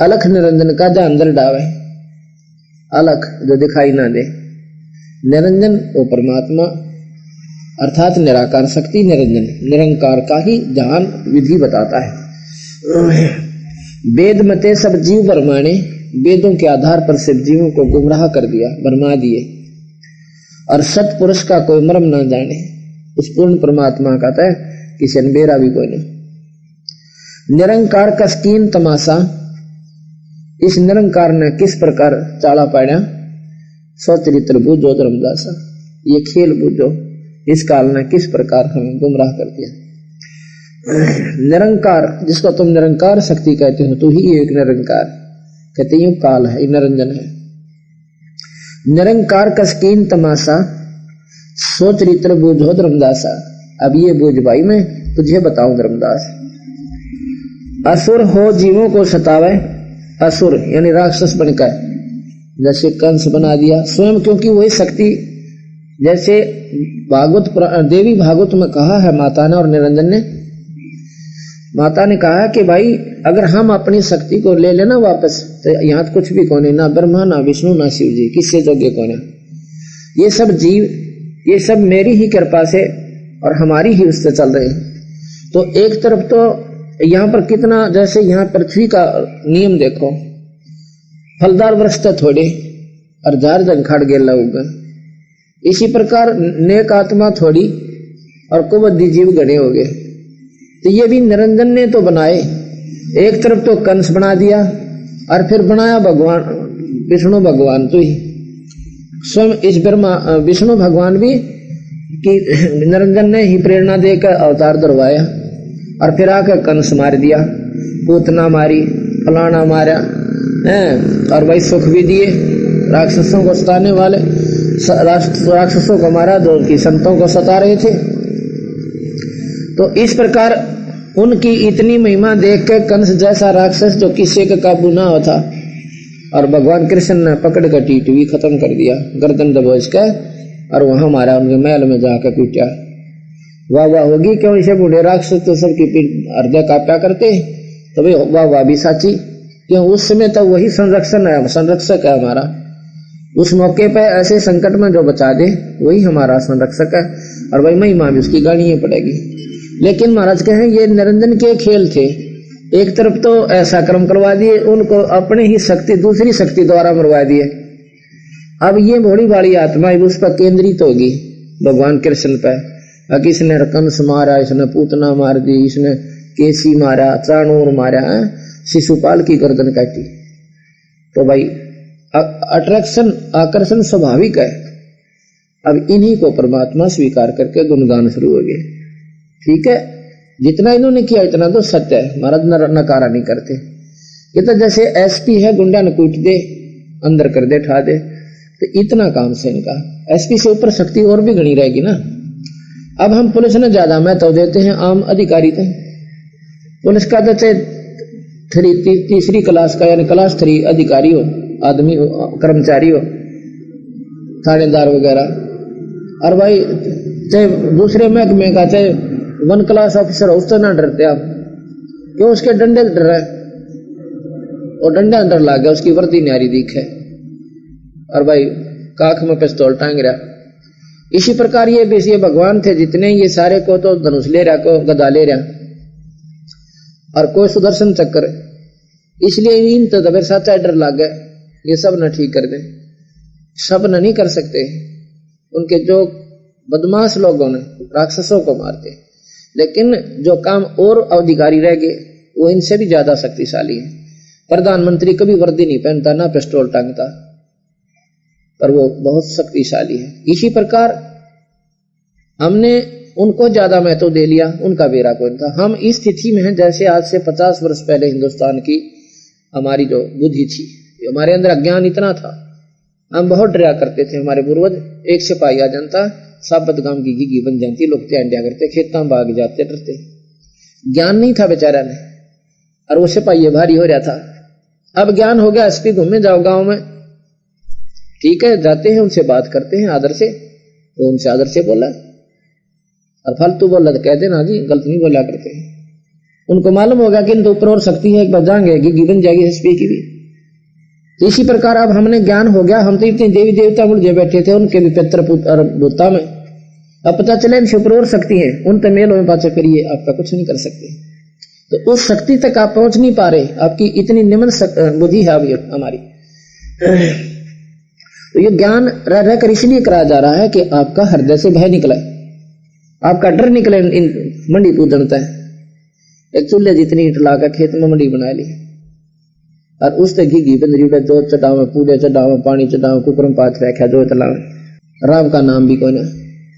अलख निरंजन का जा अंदर डावे। अलख जो दिखाई ना दे। निरंजन वो परमात्मा अर्थात निराकार शक्ति निरंजन निरंकार का ही जहान विधि बताता है। वेद मते सब जीव बरमाने वेदों के आधार पर सिर्फ़ जीवों को गुमराह कर दिया, बरमा दिए। और सतपुरुष का कोई मर्म न जाने, उस पूर्ण परमात्मा का तय किसी अनबेरा भी कोई नहीं। निरंकार का स्कीन तमाशा, इस निरंकार ने किस प्रकार चाला पाया? स्वचरित्र बुझो धर्मदासा, ये खेल बुझो। इस काल ने किस प्रकार हमें गुमराह कर दिया? निरंकार, जिसको तुम निरंकार शक्ति कहते हो तो ही एक निरंकार। कहते यू काल है निरंजन है। निरंकार का स्कीन तमाशा सोचरित्र बुझो धर्मदासा। अब ये बोझ भाई मैं, तुझे बताऊँ धर्मदास। असुर हो जीवों को सतावे, असुर, यानी राक्षस बनकर। जैसे कंस बना दिया, स्वयं, क्योंकि वही शक्ति जैसे भागवत देवी भागवत में कहा है माता ने और निरंजन ने, माता ने कहा कि भाई, अगर हम अपनी शक्ति को ले लेना वापस तो यहाँ तो कुछ भी कौन है, ना ब्रह्मा, ना विष्णु, ना शिव जी, किससे जोगे कौन है? ये सब जीव, ये सब मेरी ही कृपा से और हमारी ही उससे चल रहे हैं। तो एक तरफ़ तो यहाँ पर कितना, जैसे यहाँ पृथ्वी का नियम देखो, फलदार वृक्ष तो थोड़े, और झार जंखाड़ गेला उगा इसी प्रकार नेक आत्मा थोड़ी और कुबद्दी जीव गणे हो गए। तो ये भी निरंजन ने तो बनाए। एक तरफ़ तो कंस बना दिया और फिर बनाया भगवान, विष्णु भगवान तो ही। स्वयं इस ब्रह्मा, विष्णु भगवान भी कि <laughs> निरंजन ने ही प्रेरणा देकर अवतार दरवाया और फिर आकर कंस मार दिया। पूतना मारी, फलाना मारा, है, और भाई सुख भी दिए। राक्षसों को सताने वाले। राक्षसों को मारा, जो कि संतों को सता रहे थे। तो इस प्रकार उनकी इतनी महिमा देख के कंस जैसा राक्षस, जो किसी का काबू ना होता, और भगवान कृष्ण ने पकड़ कर टीट भी खत्म कर दिया, गर्दन दबोच के और वहाँ मारा, उनके महल में जाकर पीटा वाह वाह, होगी क्यों इसे बूढ़े राक्षस तो सबकी हृदय काप्या करते? तो भाई वाह वाह भी साची, क्यों उस समय तो वही संरक्षण है, संरक्षक है हमारा। उस मौके पे ऐसे संकट में जो बचा दे, वही हमारा संरक्षक है और वही महिमा भी उसकी गाड़ी पड़ेगी। लेकिन महाराज कहें, ये निरंजन के खेल थे। एक तरफ़ तो ऐसा कर्म करवा दिए, उनको अपने ही शक्ति, दूसरी शक्ति द्वारा मरवा दिए। अब ये भोड़ी भाड़ी आत्मा उस पर केंद्रित होगी, भगवान कृष्ण पर। किसने कंस मारा इसने पूतना मार दी, इसने केसी मारा चाणूर मारा शिशुपाल की गर्दन काटी। तो भाई अट्रैक्शन आकर्षण स्वाभाविक है। अब इन्हीं को परमात्मा स्वीकार करके गुणगान शुरू हो गए ठीक है? जितना इन्होंने किया इतना तो सत्य है। महाराज नकारा नहीं करते। ये तो जैसे एसपी है गुंडा ने कूट दे अंदर कर दे ठा दे। तो इतना काम से इनका। एसपी से ऊपर शक्ति और भी गणी रहेगी ना। अब हम पुलिस ने ज़्यादा महत्व देते हैं आम अधिकारी थे पुलिस का तो थ्री ती, तीसरी क्लास का यानी क्लास थ्री अधिकारी हो। आदमी हो कर्मचारी हो, थानेदार वगैरह। और भाई, चाहे दूसरे महकमे का, चाहे वन क्लास ऑफिसर हो उससे ना डरते आप। क्यों उसके डंडे डर रहे और डंडे अंदर ला गया, उसकी वर्दी न्यारी दिख है। और भाई, काख में पिस्तौल टांग रहा इसी प्रकार ये भी, ये भगवान थे जितने, ये सारे को तो धनुष ले रहा, को गदा ले रहा। और कोई सुदर्शन चक्कर, इसलिए इन तो साचा डर लग गए ये सब न ठीक कर दे। सब न नहीं कर सकते। उनके जो बदमाश लोगों ने राक्षसों को मारते लेकिन जो काम और अधिकारी रह गए, वो इनसे भी ज़्यादा शक्तिशाली है। प्रधानमंत्री कभी वर्दी नहीं पहनता, ना पिस्टोल टांगता, पर वो बहुत शक्तिशाली है। इसी प्रकार हमने उनको ज़्यादा महत्व दे लिया, उनका बेरा कौन था? हम इस स्थिति में हैं, जैसे आज से पचास वर्ष पहले हिंदुस्तान की हमारी जो बुद्धि थी। हमारे अंदर अज्ञान इतना था। हम बहुत डरा करते थे, हमारे पूर्वज, एक सिपाही आ जानता साबत गाँव की घी बन जाती, लोग त्याडिया करते, खेत भाग जाते, डरते। ज्ञान नहीं था बेचारा ने और वो सिपाही भारी हो रहा था। अब ज्ञान हो गया एसपी घूमे जाओ गाँव में। ठीक है, जाते हैं, उनसे बात करते हैं, आदर से। वो उनसे आदर से बोला, और फालतू बोला तो कह देना, जी, गलत नहीं बोला करते। उनको मालूम होगा कि इन तो ऊपर और शक्ति है, एक बार जाएँगे कि बन जाएगी एसपी की भी। इसी प्रकार अब हमने ज्ञान हो गया। हम तो इतने देवी देवता उलझे बैठे थे, उनके भी पित्र भूता में। अब पता चले इनसे ऊपर और शक्ति है। उन तो मेलों में पाचा करिए, आपका कुछ नहीं कर सकते। तो उस शक्ति तक आप पहुँच नहीं पा रहे। आपकी इतनी निम्न बुद्धि है अभी हमारी। तो ये ज्ञान रह रहकर इसलिए कराया जा रहा है कि आपका हृदय से भय निकले। आपका डर निकले इन मंडी पूजनता है एक चूल्हे जितनी ईट लाकर खेत में मंडी बना ली। और उस घी घी बंदरी जो पूड़े चढ़ावे पानी चढ़ावे कुकरम पाथ रखा जो तलावे। राम का नाम भी कोई ना।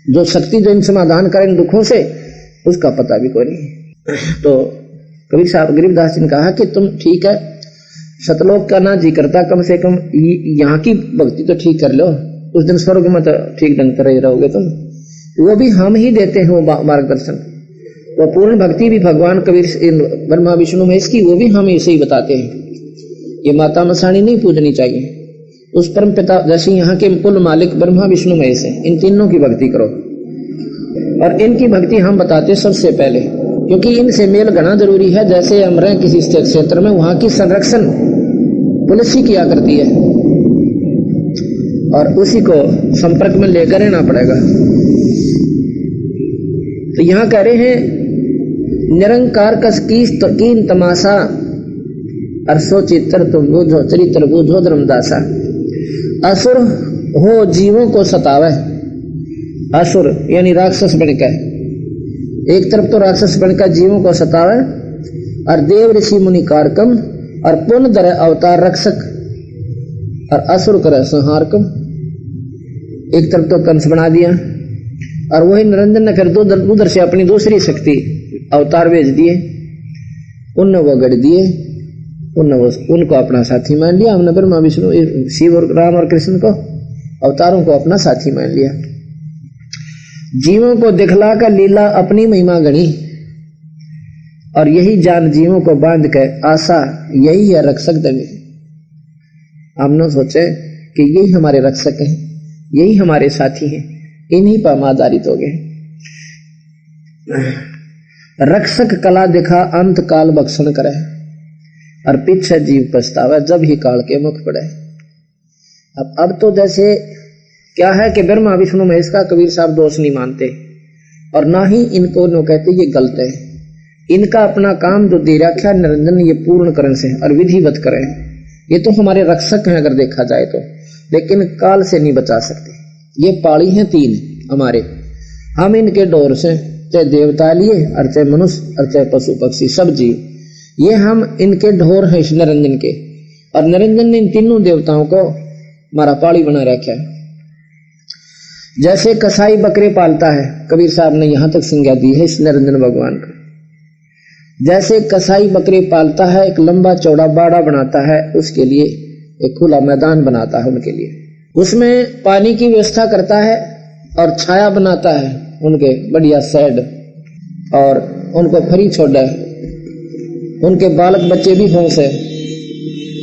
जो शक्ति जो इन समाधान करें दुखों से, उसका पता भी कोई नहीं। तो कबीर साहब गरीबदास जी ने कहा कि तुम ठीक है, सतलोक का ना जी करता कम से कम यहाँ की भक्ति तो ठीक कर लो। उस दिन स्वर्ग में तो ठीक ढंग कर रहोगे तुम। वो भी हम ही देते हैं वो मार्गदर्शन। वो पूर्ण भक्ति भी भगवान कबीर ब्रह्मा विष्णु में इसकी वो भी हम इसे ही बताते हैं। ये माता मसाणी नहीं पूजनी चाहिए। उस परम पिता जैसे यहाँ के कुल मालिक ब्रह्मा, विष्णु, महेश है, इन तीनों की भक्ति करो। और इनकी भक्ति हम बताते सबसे पहले, क्योंकि इनसे मेल घना ज़रूरी है। जैसे हम रहे किसी क्षेत्र में, वहाँ की संरक्षण पुलिस ही किया करती है। और उसी को संपर्क में लेकर रहना पड़ेगा। तो यहाँ कह रहे हैं, निरंकार कस की तमाशा अरसो चित्र तुम बुझो चरित्र बुझो धर्मदासा। असुर हो जीवों को सतावे। असुर यानी राक्षस बनकर। एक तरफ़ तो राक्षस बनकर जीवों को सतावे, और देव ऋषि मुनि कारकम, और पुण्य दर अवतार रक्षक, और असुर कर संहारकम। एक तरफ़ तो कंस बना दिया, और वही निरंजन ने फिर उधर से अपनी दूसरी शक्ति अवतार भेज दिए। उन वो गढ़ दिए। उनने उनको अपना साथी मान लिया। हमने ब्रह्मा, विष्णु शिव और राम और कृष्ण को, अवतारों को अपना साथी मान लिया। जीवों को दिखला कर लीला अपनी महिमा गणी। और यही जान जीवों को बाँध कर आशा यही है रक्षक दबे हमने सोचे कि यही हमारे रक्षक हैं, यही हमारे साथी हैं, इन्हीं पर आधारित हो गए। रक्षक कला दिखा अंत काल बख्शन करे। और पीछे जीव पछतावा, जब ही काल के मुख पड़े। अब अब तो जैसे क्या है कि ब्रह्मा विष्णु महेश का कबीर साहब दोष नहीं मानते, और ना ही इनको, नो कहते, ये गलत है। इनका अपना काम जो दे रखा निरंजन, ये पूर्ण करें से, और विधिवत करें। ये तो हमारे रक्षक हैं, अगर देखा जाए तो लेकिन काल से नहीं बचा सकते। ये पाड़ी हैं तीन हमारे। हम इनके डोर से, चाहे देवता लिए, और चाहे मनुष्य, और चाहे पशु पक्षी, सब जीव। ये हम इनके ढोर हैं इस निरंजन के। और निरंजन ने इन तीनों देवताओं को मारा पाड़ी बना रखा है। जैसे कसाई बकरे पालता है, कबीर साहब ने यहाँ तक संज्ञा दी है इस निरंजन भगवान का। जैसे कसाई बकरे पालता है, एक लंबा चौड़ा बाड़ा बनाता है, उसके लिए एक खुला मैदान बनाता है उनके लिए। उसमें पानी की व्यवस्था करता है और छाया बनाता है उनके, बढ़िया सैड। और उनको फ्री छोड़ा है। उनके बालक बच्चे भी हों से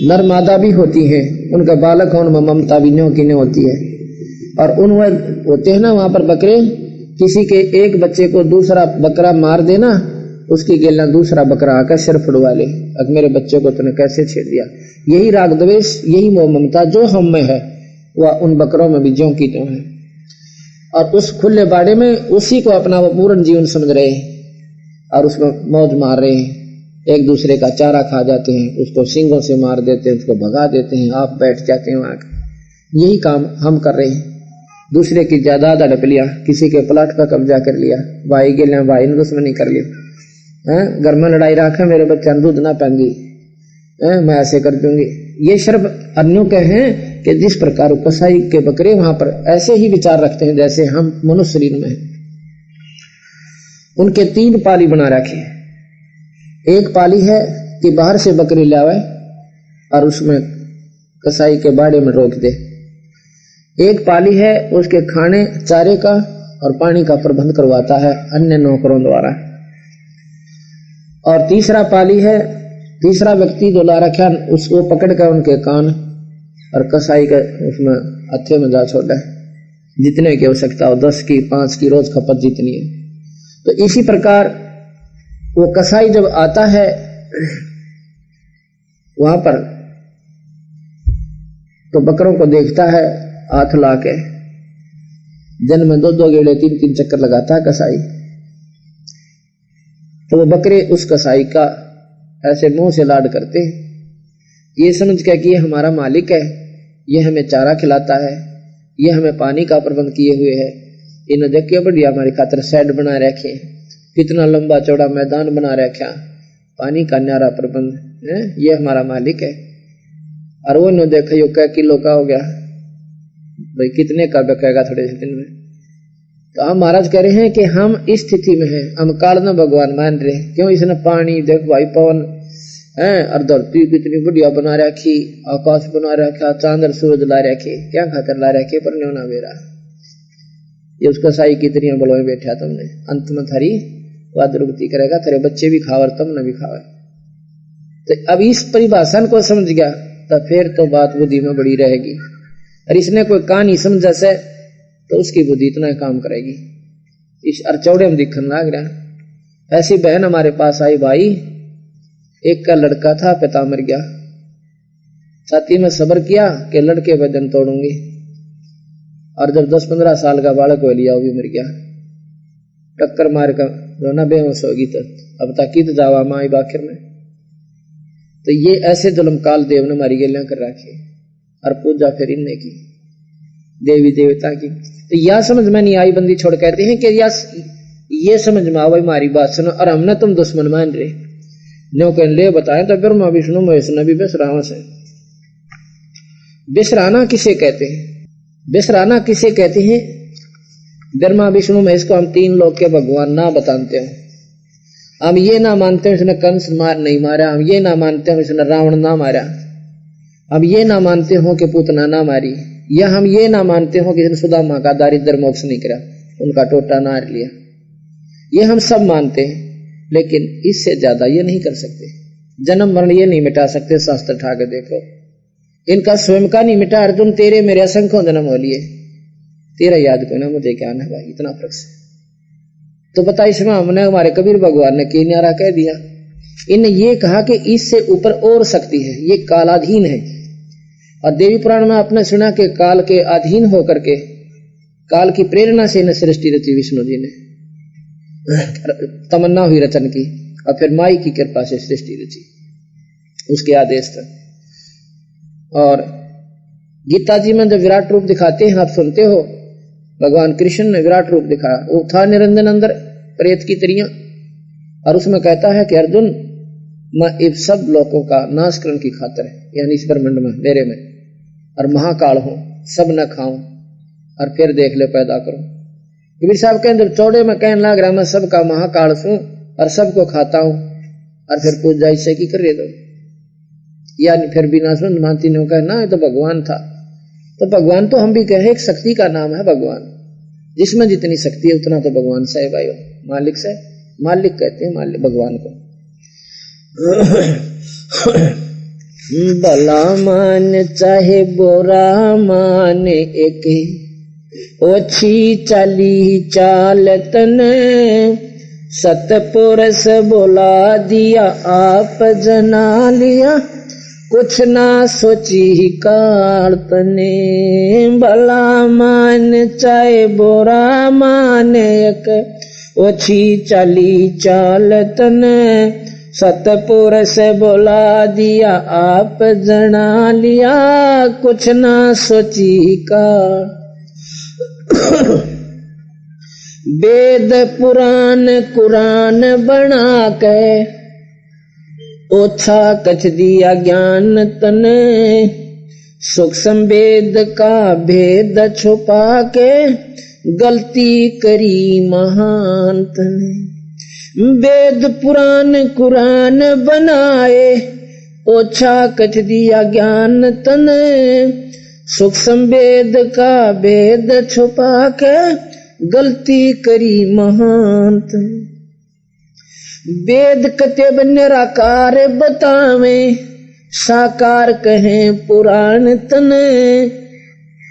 नर मादा भी होती हैं। उनके बालक उनमें ममता भी न्यो की होती है। और उन होते हैं ना वहाँ पर बकरे, किसी के एक बच्चे को दूसरा बकरा मार देना, उसकी गेलना दूसरा बकरा आकर सिर फुड़वा ले। अब मेरे बच्चे को तूने कैसे छेड़ दिया? यही राग द्वेष, यही मोह ममता, जो हम में है, वह उन बकरों में भी ज्यो की त्यों है। और उस खुले बाड़े में उसी को अपना वो पूर्ण जीवन समझ रहे हैं। और उसमें मौज मार रहे हैं। एक दूसरे का चारा खा जाते हैं, उसको सिंगों से मार देते हैं, उसको भगा देते हैं, आप बैठ जाते हैं वहाँ। यही काम हम कर रहे हैं। दूसरे की जायदाद अड़प लिया, किसी के प्लाट पर कब्जा कर लिया, भाई गिल भाई ने दुश्मनी कर लिया घर में लड़ाई रखा, मेरे बच्चे दूध ना पाएँगी। मैं ऐसे कर दूँगी। ये सिर्फ़ अन्यों के हैं कि जिस प्रकार कसाई के बकरे वहाँ पर ऐसे ही विचार रखते हैं जैसे हम मनुष्य शरीर में हैं। उनके तीन पाली बना रखे एक पाली है कि बाहर से बकरी लावे और उसमें कसाई के बाड़े में रोक दे। एक पाली है, उसके खाने, चारे का और पानी का प्रबंध करवाता है अन्य नौकरों द्वारा। और तीसरा पाली है, तीसरा व्यक्ति जो ला रखा उसको पकड़ कर उनके कान और कसाई का उसमें हथे में जा छोड़ा। जितने की आवश्यकता हो, दस की, पाँच की, रोज खपत जितनी है। तो इसी प्रकार वो कसाई जब आता है, वहाँ पर तो बकरों को देखता है हाथ ला के दिन में दो दो गेड़े तीन तीन चक्कर लगाता है कसाई। तो वो बकरे उस कसाई का ऐसे मुँह से लाड करते ये समझ के कि ये हमारा मालिक है, ये हमें चारा खिलाता है, ये हमें पानी का प्रबंध किए हुए है। इन्हें देखिए बढ़िया, हमारी खातर सेड बना रखे कितना लंबा चौड़ा मैदान बना रखा। पानी का न्यारा प्रबंध, है? ये हमारा मालिक है। और वो नो देखा, यो क्या किलो का हो गया। भाई, कितने का बिकेगा थोड़े से दिन में? तो हम महाराज कह रहे हैं कि हम इस स्थिति में हैं। हम काल न भगवान मान रहे हैं। क्यों? इसने पानी, देख, भाई, पवन, है? और धरती कितनी बढ़िया बना रखी, आकाश बना रखा चाँद सूरज ला रखे। क्या खातर ला रखे? पर न्योना मेरा ये उसका साई कितनी बलो में बैठा तुमने? अंत में थारी वादरुगति करेगा, तेरे बच्चे भी खावर तुम न भी खावे तो अब इस परिभाषण को समझ गया तो फिर तो बात बुद्धि में बड़ी रहेगी। और इसने कोई कहानी समझा से तो उसकी बुद्धि इतना काम करेगी। इस अरचौड़े में दिखने लग रहा ऐसी बहन हमारे पास आई भाई, एक का लड़का था, पिता मर गया। साथी में सबर किया कि लड़के वज़न तोड़ूँगी। और जब दस पंद्रह साल का बालक हो लिया, वो भी मर गया। टक्कर मार कर बेहोश होगी तो अब तक कित जावा माई बाखिर में। तो ये ऐसे जुलम काल देव ने हमारी गलियाँ कर रखी, और पूजा फिर इनने की, देवी देवता की। तो यह समझ में नहीं आई बंदी छोड़ कहते हैं कि या ये समझ में आओ हमारी बात सुनो, और हमने तुम दुश्मन मान रहे। नो कह ले बताए तो ब्रह्मा विष्णु महेश ने भी बिसरावा से। बिसराना किसे कहते हैं? बिसराना किसे कहते हैं? ब्रह्मा विष्णु महेश को हम तीन लोग के भगवान ना बताते हो। हम ये ना मानते हैं उसने कंस मार नहीं मारा, हम ये ना मानते हैं उसने रावण ना मारा। हम ये ना मानते हो कि पूतना ना मारी, या हम ये ना मानते हो कि सुदामा का दारिद्र मोक्ष नहीं करा, उनका टोटा ना लिया। ये हम सब मानते हैं, लेकिन इससे ज़्यादा ये नहीं कर सकते। जन्म मरण ये नहीं मिटा सकते, शास्त्र ठाकर देखो। इनका स्वयं का नहीं मिटा, अर्जुन तेरे मेरे असंख्यों जन्म हो लिए। तेरा याद को ना मुझे क्या ना भाई, इतना फ़र्क से। तो बता इसमें हमने हमारे कबीर भगवान ने की न्यारा कह दिया? इनने ये कहा कि इससे ऊपर और शक्ति है, ये कालाधीन है। और देवी पुराण में आपने सुना कि काल के अधीन होकर के, काल की प्रेरणा से इन्हें सृष्टि रची विष्णु जी ने। तमन्ना हुई रचन की, और फिर माई की कृपा से सृष्टि रची। उसके आदेश तक और गीता जी में जब विराट रूप दिखाते हैं, आप सुनते हो भगवान कृष्ण ने विराट रूप दिखाया। वो था निरंजन अंदर, प्रेत की तरिया। और उसमें कहता है कि, अर्जुन, मैं इन सब लोगों का नाश की खातर है। यानी इस ब्रह्मंड में मेरे में। और महाकाल हूँ, सब न खाऊं। और फिर देख ले, पैदा करूँ। कबीर साहब कहें चौड़े में कहने लग रहा मैं सबका महाकाल हूँ, और सबको खाता हूँ। और फिर पूजा इससे की कर रहे तो यानी फिर बिना सुन, मानती ने कहा, ना, ये तो भगवान था। तो भगवान तो हम भी कहे, एक शक्ति का नाम है भगवान। जिसमें जितनी शक्ति है, उतना तो भगवान से भाई। मालिक से, मालिक कहते हैं मालिक, भगवान को। <coughs> भला मान, चाहे बोरा मान, एक ओछी चली चाल तन सतपुरस बोला दिया आप जना लिया। कुछ ना सोची काल तने। भला मान, चाहे बोरा मान, एक ओछी चली चाल तन। सतपुर से बोला दिया, आप जना लिया। कुछ ना सोची का <coughs> वेद पुराण कुरान बना के ओछा कछ दिया ज्ञान तन। सुख वेद का भेद छुपा के गलती करी महान तन। वेद पुराण कुरान बनाए, ओछा कछ दिया ज्ञान तन। सुख वेद का भेद छुपा के गलती करी महान तन। वेद कत्यब निराकार बतावे, साकार कहे पुराण तन।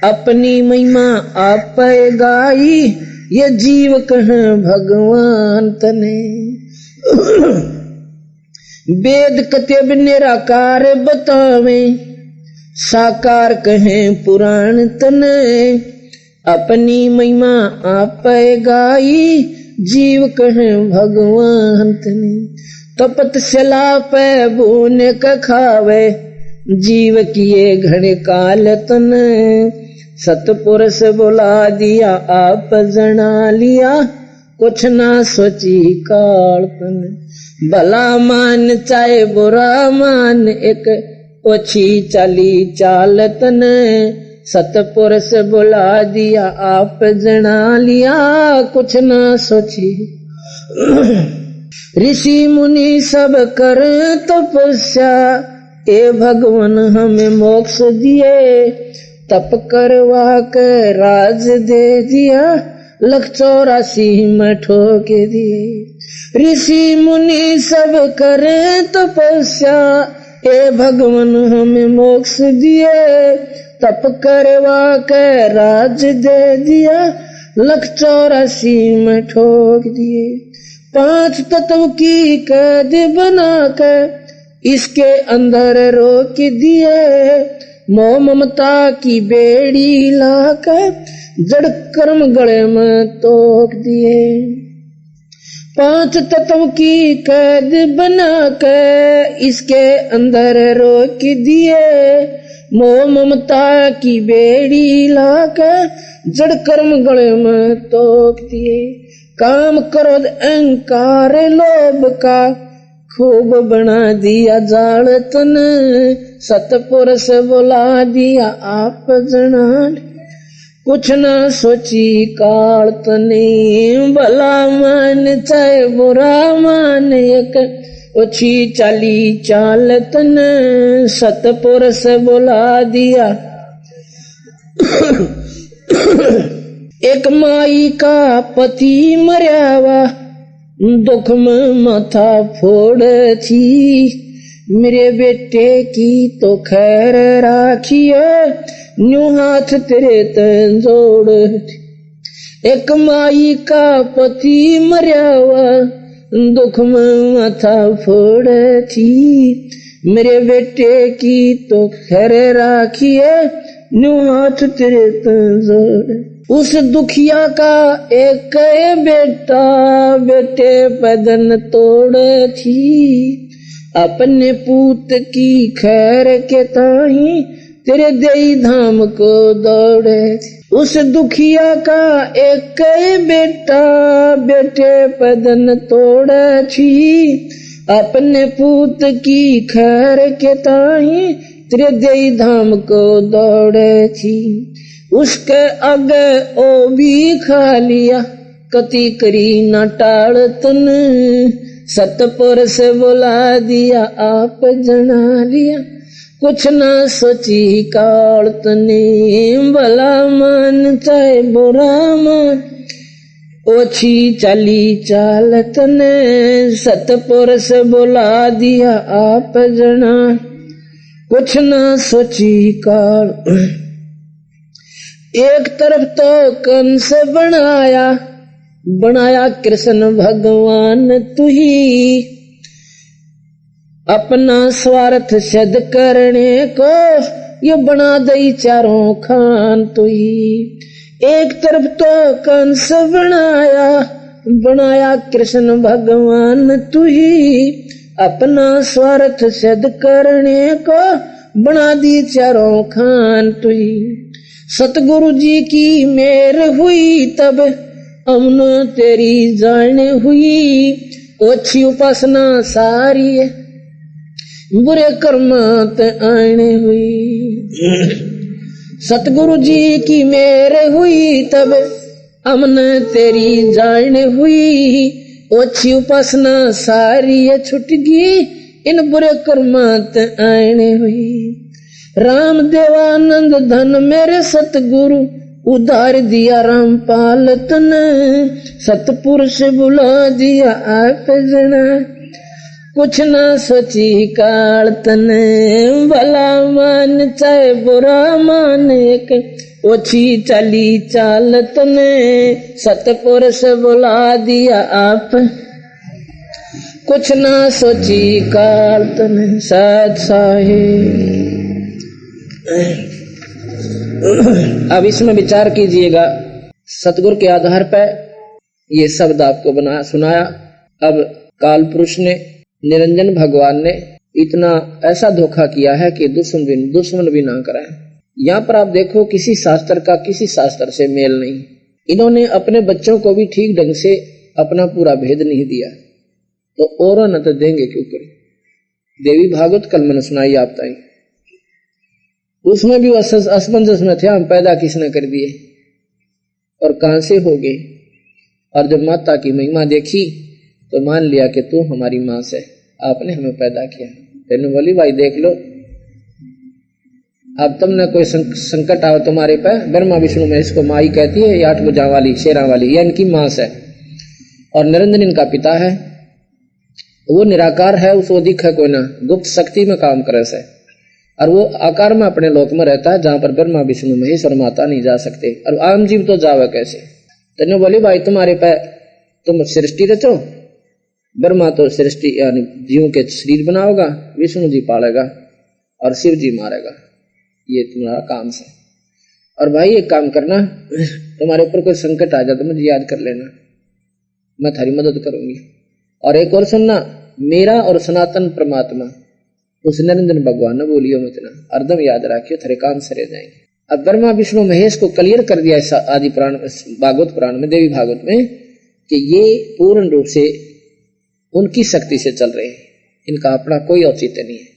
अपनी महिमा आप गाई, ये जीव कहे भगवान तने। वेद कत्यब निराकार बतावे, साकार कहे पुराण तन। अपनी महिमा आप गाई जीव कह भगवान तने। तपत सला पे बून खावे। जीव किए घड़े काल तन। सतपुरुष बुला दिया, आप जना लिया। कुछ ना सोची काल तन। भला मान चाहे बुरा मान, एक ओछी चली चाल तन। सतपुरुष बुला दिया, आप जना लिया, कुछ ना सोची। <clears throat> ऋषि मुनि सब कर तपस्या, ए भगवान हमें मोक्ष दिए। तप करवा के राज दे दिया, लख चौरासी में ठोक दिए। ऋषि मुनि सब करे तपस्या ए भगवान, हमें मोक्ष दिए। तप करवा के राज दे दिया। लख चौरासी में ठोक दिए। पाँच तत्व की कैद बना कर इसके अंदर रोक दिए। मोह ममता की बेड़ी लाकर जड़ कर्म गले में तोक दिए। पाँच तत्व की कैद बना के इसके अंदर रोक दिए। मोह ममता की बेड़ी लाके जड़ कर्म गले में तोप दिए। काम करो अहंकार, लोभ का खूब बना दिया जाल तन सतपुरुष बुला दिया आप जना कुछ न सोची काल तने, भला मान चाहे बुरा मान, एक ओछी चाली चाल तन, सतपुरुष बुला दिया। एक माई का पति मर्यावा, दुख में माथा फोड़ थी मेरे बेटे की तो खैर राखी राखिए न्यू हाथ तेरे तन जोड़। एक माई का पति मरिया हुआ दुख में माथा फोड़ थी मेरे बेटे की तो खैर राखिए, न्यू हाथ तेरे तन जोड़। उस दुखिया का एक बेटा, बेटे पदन तोड़ थी अपने पूत की खैर के ताही तेरे दई धाम को दौड़े। उस दुखिया का एक बेटा बेटे पदन तोड़ थी अपने पूत की खैर के ताही तेरे दई धाम को दौड़े थी उसके आगे ओ भी खा लिया कति करी न टाल तन। सतपुर से बुला दिया आप जना लिया कुछ न सोची काल तने भला मान चाहे बुरा मान। ओछी चली चाल तने सतपुर से बुला दिया आप जना। कुछ न सोची काल एक तरफ़ तो कंस बनाया बनाया कृष्ण भगवान तू ही अपना स्वार्थ सिद्ध करने को ये बना दई चारों खान तू ही एक तरफ़ तो कंस बनाया बनाया कृष्ण भगवान तू ही अपना स्वार्थ सिद्ध करने को बना दी चारों खान तू ही सतगुरु जी की मेर हुई तब अमन तेरी जान हुई। ओछी उपासना सारी बुरे कर्मात आने हुई। सतगुरु जी की मेर हुई, तब अमन तेरी जान हुई। ओछी उपासना सारी छुट गई, इन बुरे कर्मात आने हुई। राम देवानंद धन मेरे सतगुरु, उधार दिया रामपाल तन। सतपुरुष बुला दिया आप जना। कुछ न सोची काल तन, भला मान, चाहे बुरा मान, एक ओछी चली चाल तन। सतपुरुष बुला दिया आप। कुछ न सोची काल तन साथ साहे। अब इसमें विचार कीजिएगा, सतगुरु के आधार पर ये शब्द आपको बना, सुनाया। अब काल पुरुष ने निरंजन भगवान ने इतना ऐसा धोखा किया है कि दुश्मन भी दुश्मन भी ना कराए यहाँ पर आप देखो, किसी शास्त्र का किसी शास्त्र से मेल नहीं। इन्होंने अपने बच्चों को भी ठीक ढंग से अपना पूरा भेद नहीं दिया। तो और न तो देंगे क्यों करें? देवी भागवत कल मैंने सुनाई आप ताई। उसमें भी असमंजस में थे, हम पैदा किसने कर दिए? और कहाँ से हो गए? और जब माता की महिमा देखी तो मान लिया कि तू हमारी माँ से आपने हमें पैदा किया। तेने बोली, भाई, देख लो। अब तुमने कोई संकट आओ तुम्हारे पे। ब्रह्मा, विष्णु में इसको माई कहती है आठ बुझा वाली, शेरा वाली यह इनकी माँ से और निरंजन इनका पिता है। वो निराकार है, उसको दिख है कोई ना। गुप्त शक्ति में काम करे से। और वो आकार में अपने लोक में रहता है, जहाँ पर ब्रह्मा, विष्णु, महेश और माता नहीं जा सकते। और आम जीव तो जावे कैसे? तेने बोली, भाई, तुम्हारे पे तुम सृष्टि रचो। ब्रह्मा तो सृष्टि यानी जीवों के शरीर बनाओगा विष्णु जी पालेगा और शिव जी मारेगा। ये तुम्हारा काम से और भाई एक काम करना, तुम्हारे ऊपर कोई संकट आ जाए तो मुझे याद कर लेना। मैं थारी मदद करूँगी। और एक और सुनना, मेरा और सनातन परमात्मा, उस निरंजन भगवान ने बोलियो मितना अर्दम याद रखियो, थारे काम सरे जाएँगे। अब ब्रह्मा, विष्णु, महेश को क्लियर कर दिया आदि पुराण भागवत पुराण में, देवी भागवत में, कि ये पूर्ण रूप से उनकी शक्ति से चल रहे हैं। इनका अपना कोई औचित्य नहीं है।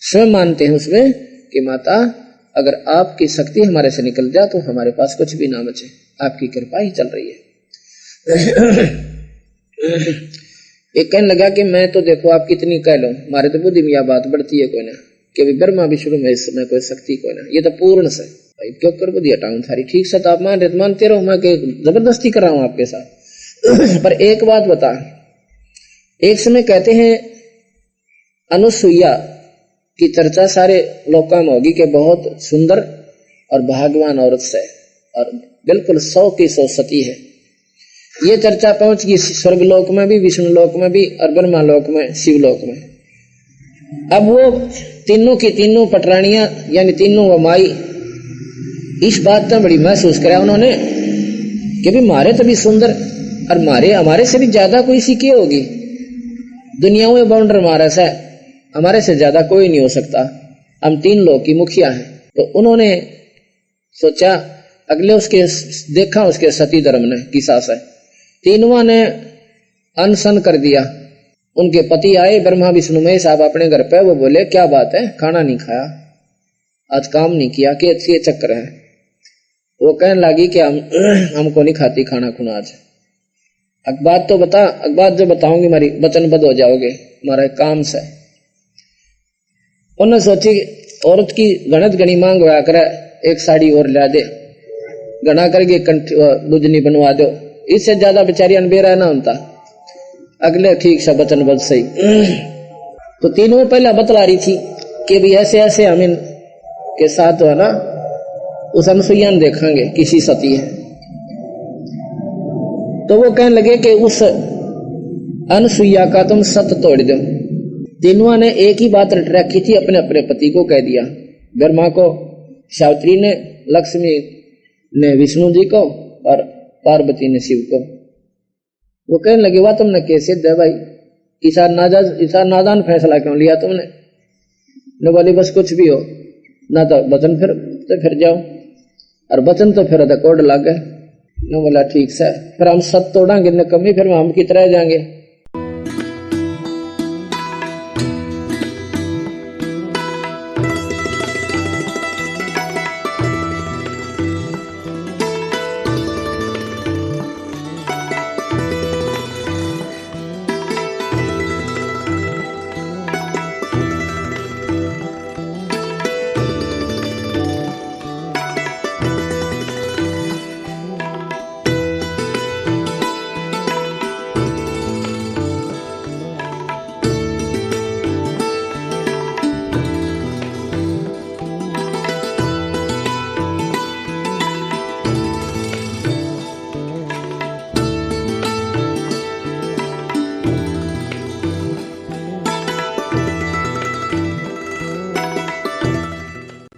स्वयं मानते हैं उसमें कि माता, अगर आपकी शक्ति हमारे से निकल जाए तो हमारे पास कुछ भी ना बचे। आपकी कृपा ही चल रही है। <coughs> एक कहने लगा कि मैं तो देखो आप कितनी कह लो। हमारे तो बुद्धि में यह बात बढ़ती है कोई ना, कि ब्रह्मा विष्णु में इस समय कोई शक्ति कोई ना। ये तो पूर्ण से। भाई, क्यों कर बुद्धि? हटाऊ थारी। ठीक से तो आप मान रहे मानते रहो। मैं ज़बरदस्ती कर रहा हूँ आपके साथ। <coughs> पर एक बात बता एक समय कहते हैं, अनुसुईया की चर्चा सारे लोका में होगी कि बहुत सुंदर और भागवान औरत से और बिल्कुल सौ की सौ सती है। ये चर्चा पहुँच गई स्वर्ग लोक में भी विष्णु लोक में भी और ब्रह्मा लोक में, शिवलोक में। अब वो तीनों की तीनों पटरानियाँ, यानी तीनों वो माई, इस बात का बड़ी महसूस करा उन्होंने कि भी मारे तो भी सुंदर और मारे, हमारे से भी ज़्यादा कोई सीखी होगी। दुनिया में बाउंडर मारा से हमारे से ज़्यादा कोई नहीं हो सकता। हम तीन लोग की मुखिया हैं। तो उन्होंने सोचा, अगले उसके देखा उसके सती धर्म ने की सास है। तीनवा ने अनशन कर दिया। उनके पति आए, ब्रह्मा विष्णु में, साहब अपने घर पे, वो बोले, क्या बात है? खाना नहीं खाया। आज काम नहीं किया। कि अच्छी चक्कर है। वो कहने लगी कि हम, <clears throat> हमको नहीं खाती खाना खुना आज। अखबार तो बता अखबार जो बताऊँगी हमारी वचनबद्ध हो जाओगे हमारा काम से। उन्होंने सोची, औरत की गणत गणी मांग हुआ कर, एक साड़ी और ला दे। गणा करके बुजनी बनवा दो। इससे ज़्यादा बेचारी अनबेरा ना होता अगले, ठीक सा वचनबद्ध सही। <clears throat> तो तीनों पहला बतला रही थी कि भी ऐसे ऐसे हम के साथ है ना, उस अनुसुईया देखेंगे, किसी सती है। तो वो कहने लगे कि उस अनुसुईया का तुम सत तोड़ दो। तीनों ने एक ही बात रट रखी थी, अपने अपने पति को कह दिया। ब्रह्मा को, सावित्री ने, लक्ष्मी ने, विष्णु जी को और पार्वती ने शिव को। वो कहने लगे, वाह, तुमने कैसे दे भाई? ईसा नाजाज ईसा नादान फैसला क्यों लिया तुमने? न बोली, बस कुछ भी हो। ना तो वचन फिर तो फिर जाओ। और वचन तो फिर अदा कोड लग गए। न बोला ठीक सर फिर हम सब तोड़ांगे न कमी फिर हम कितना जाएँगे?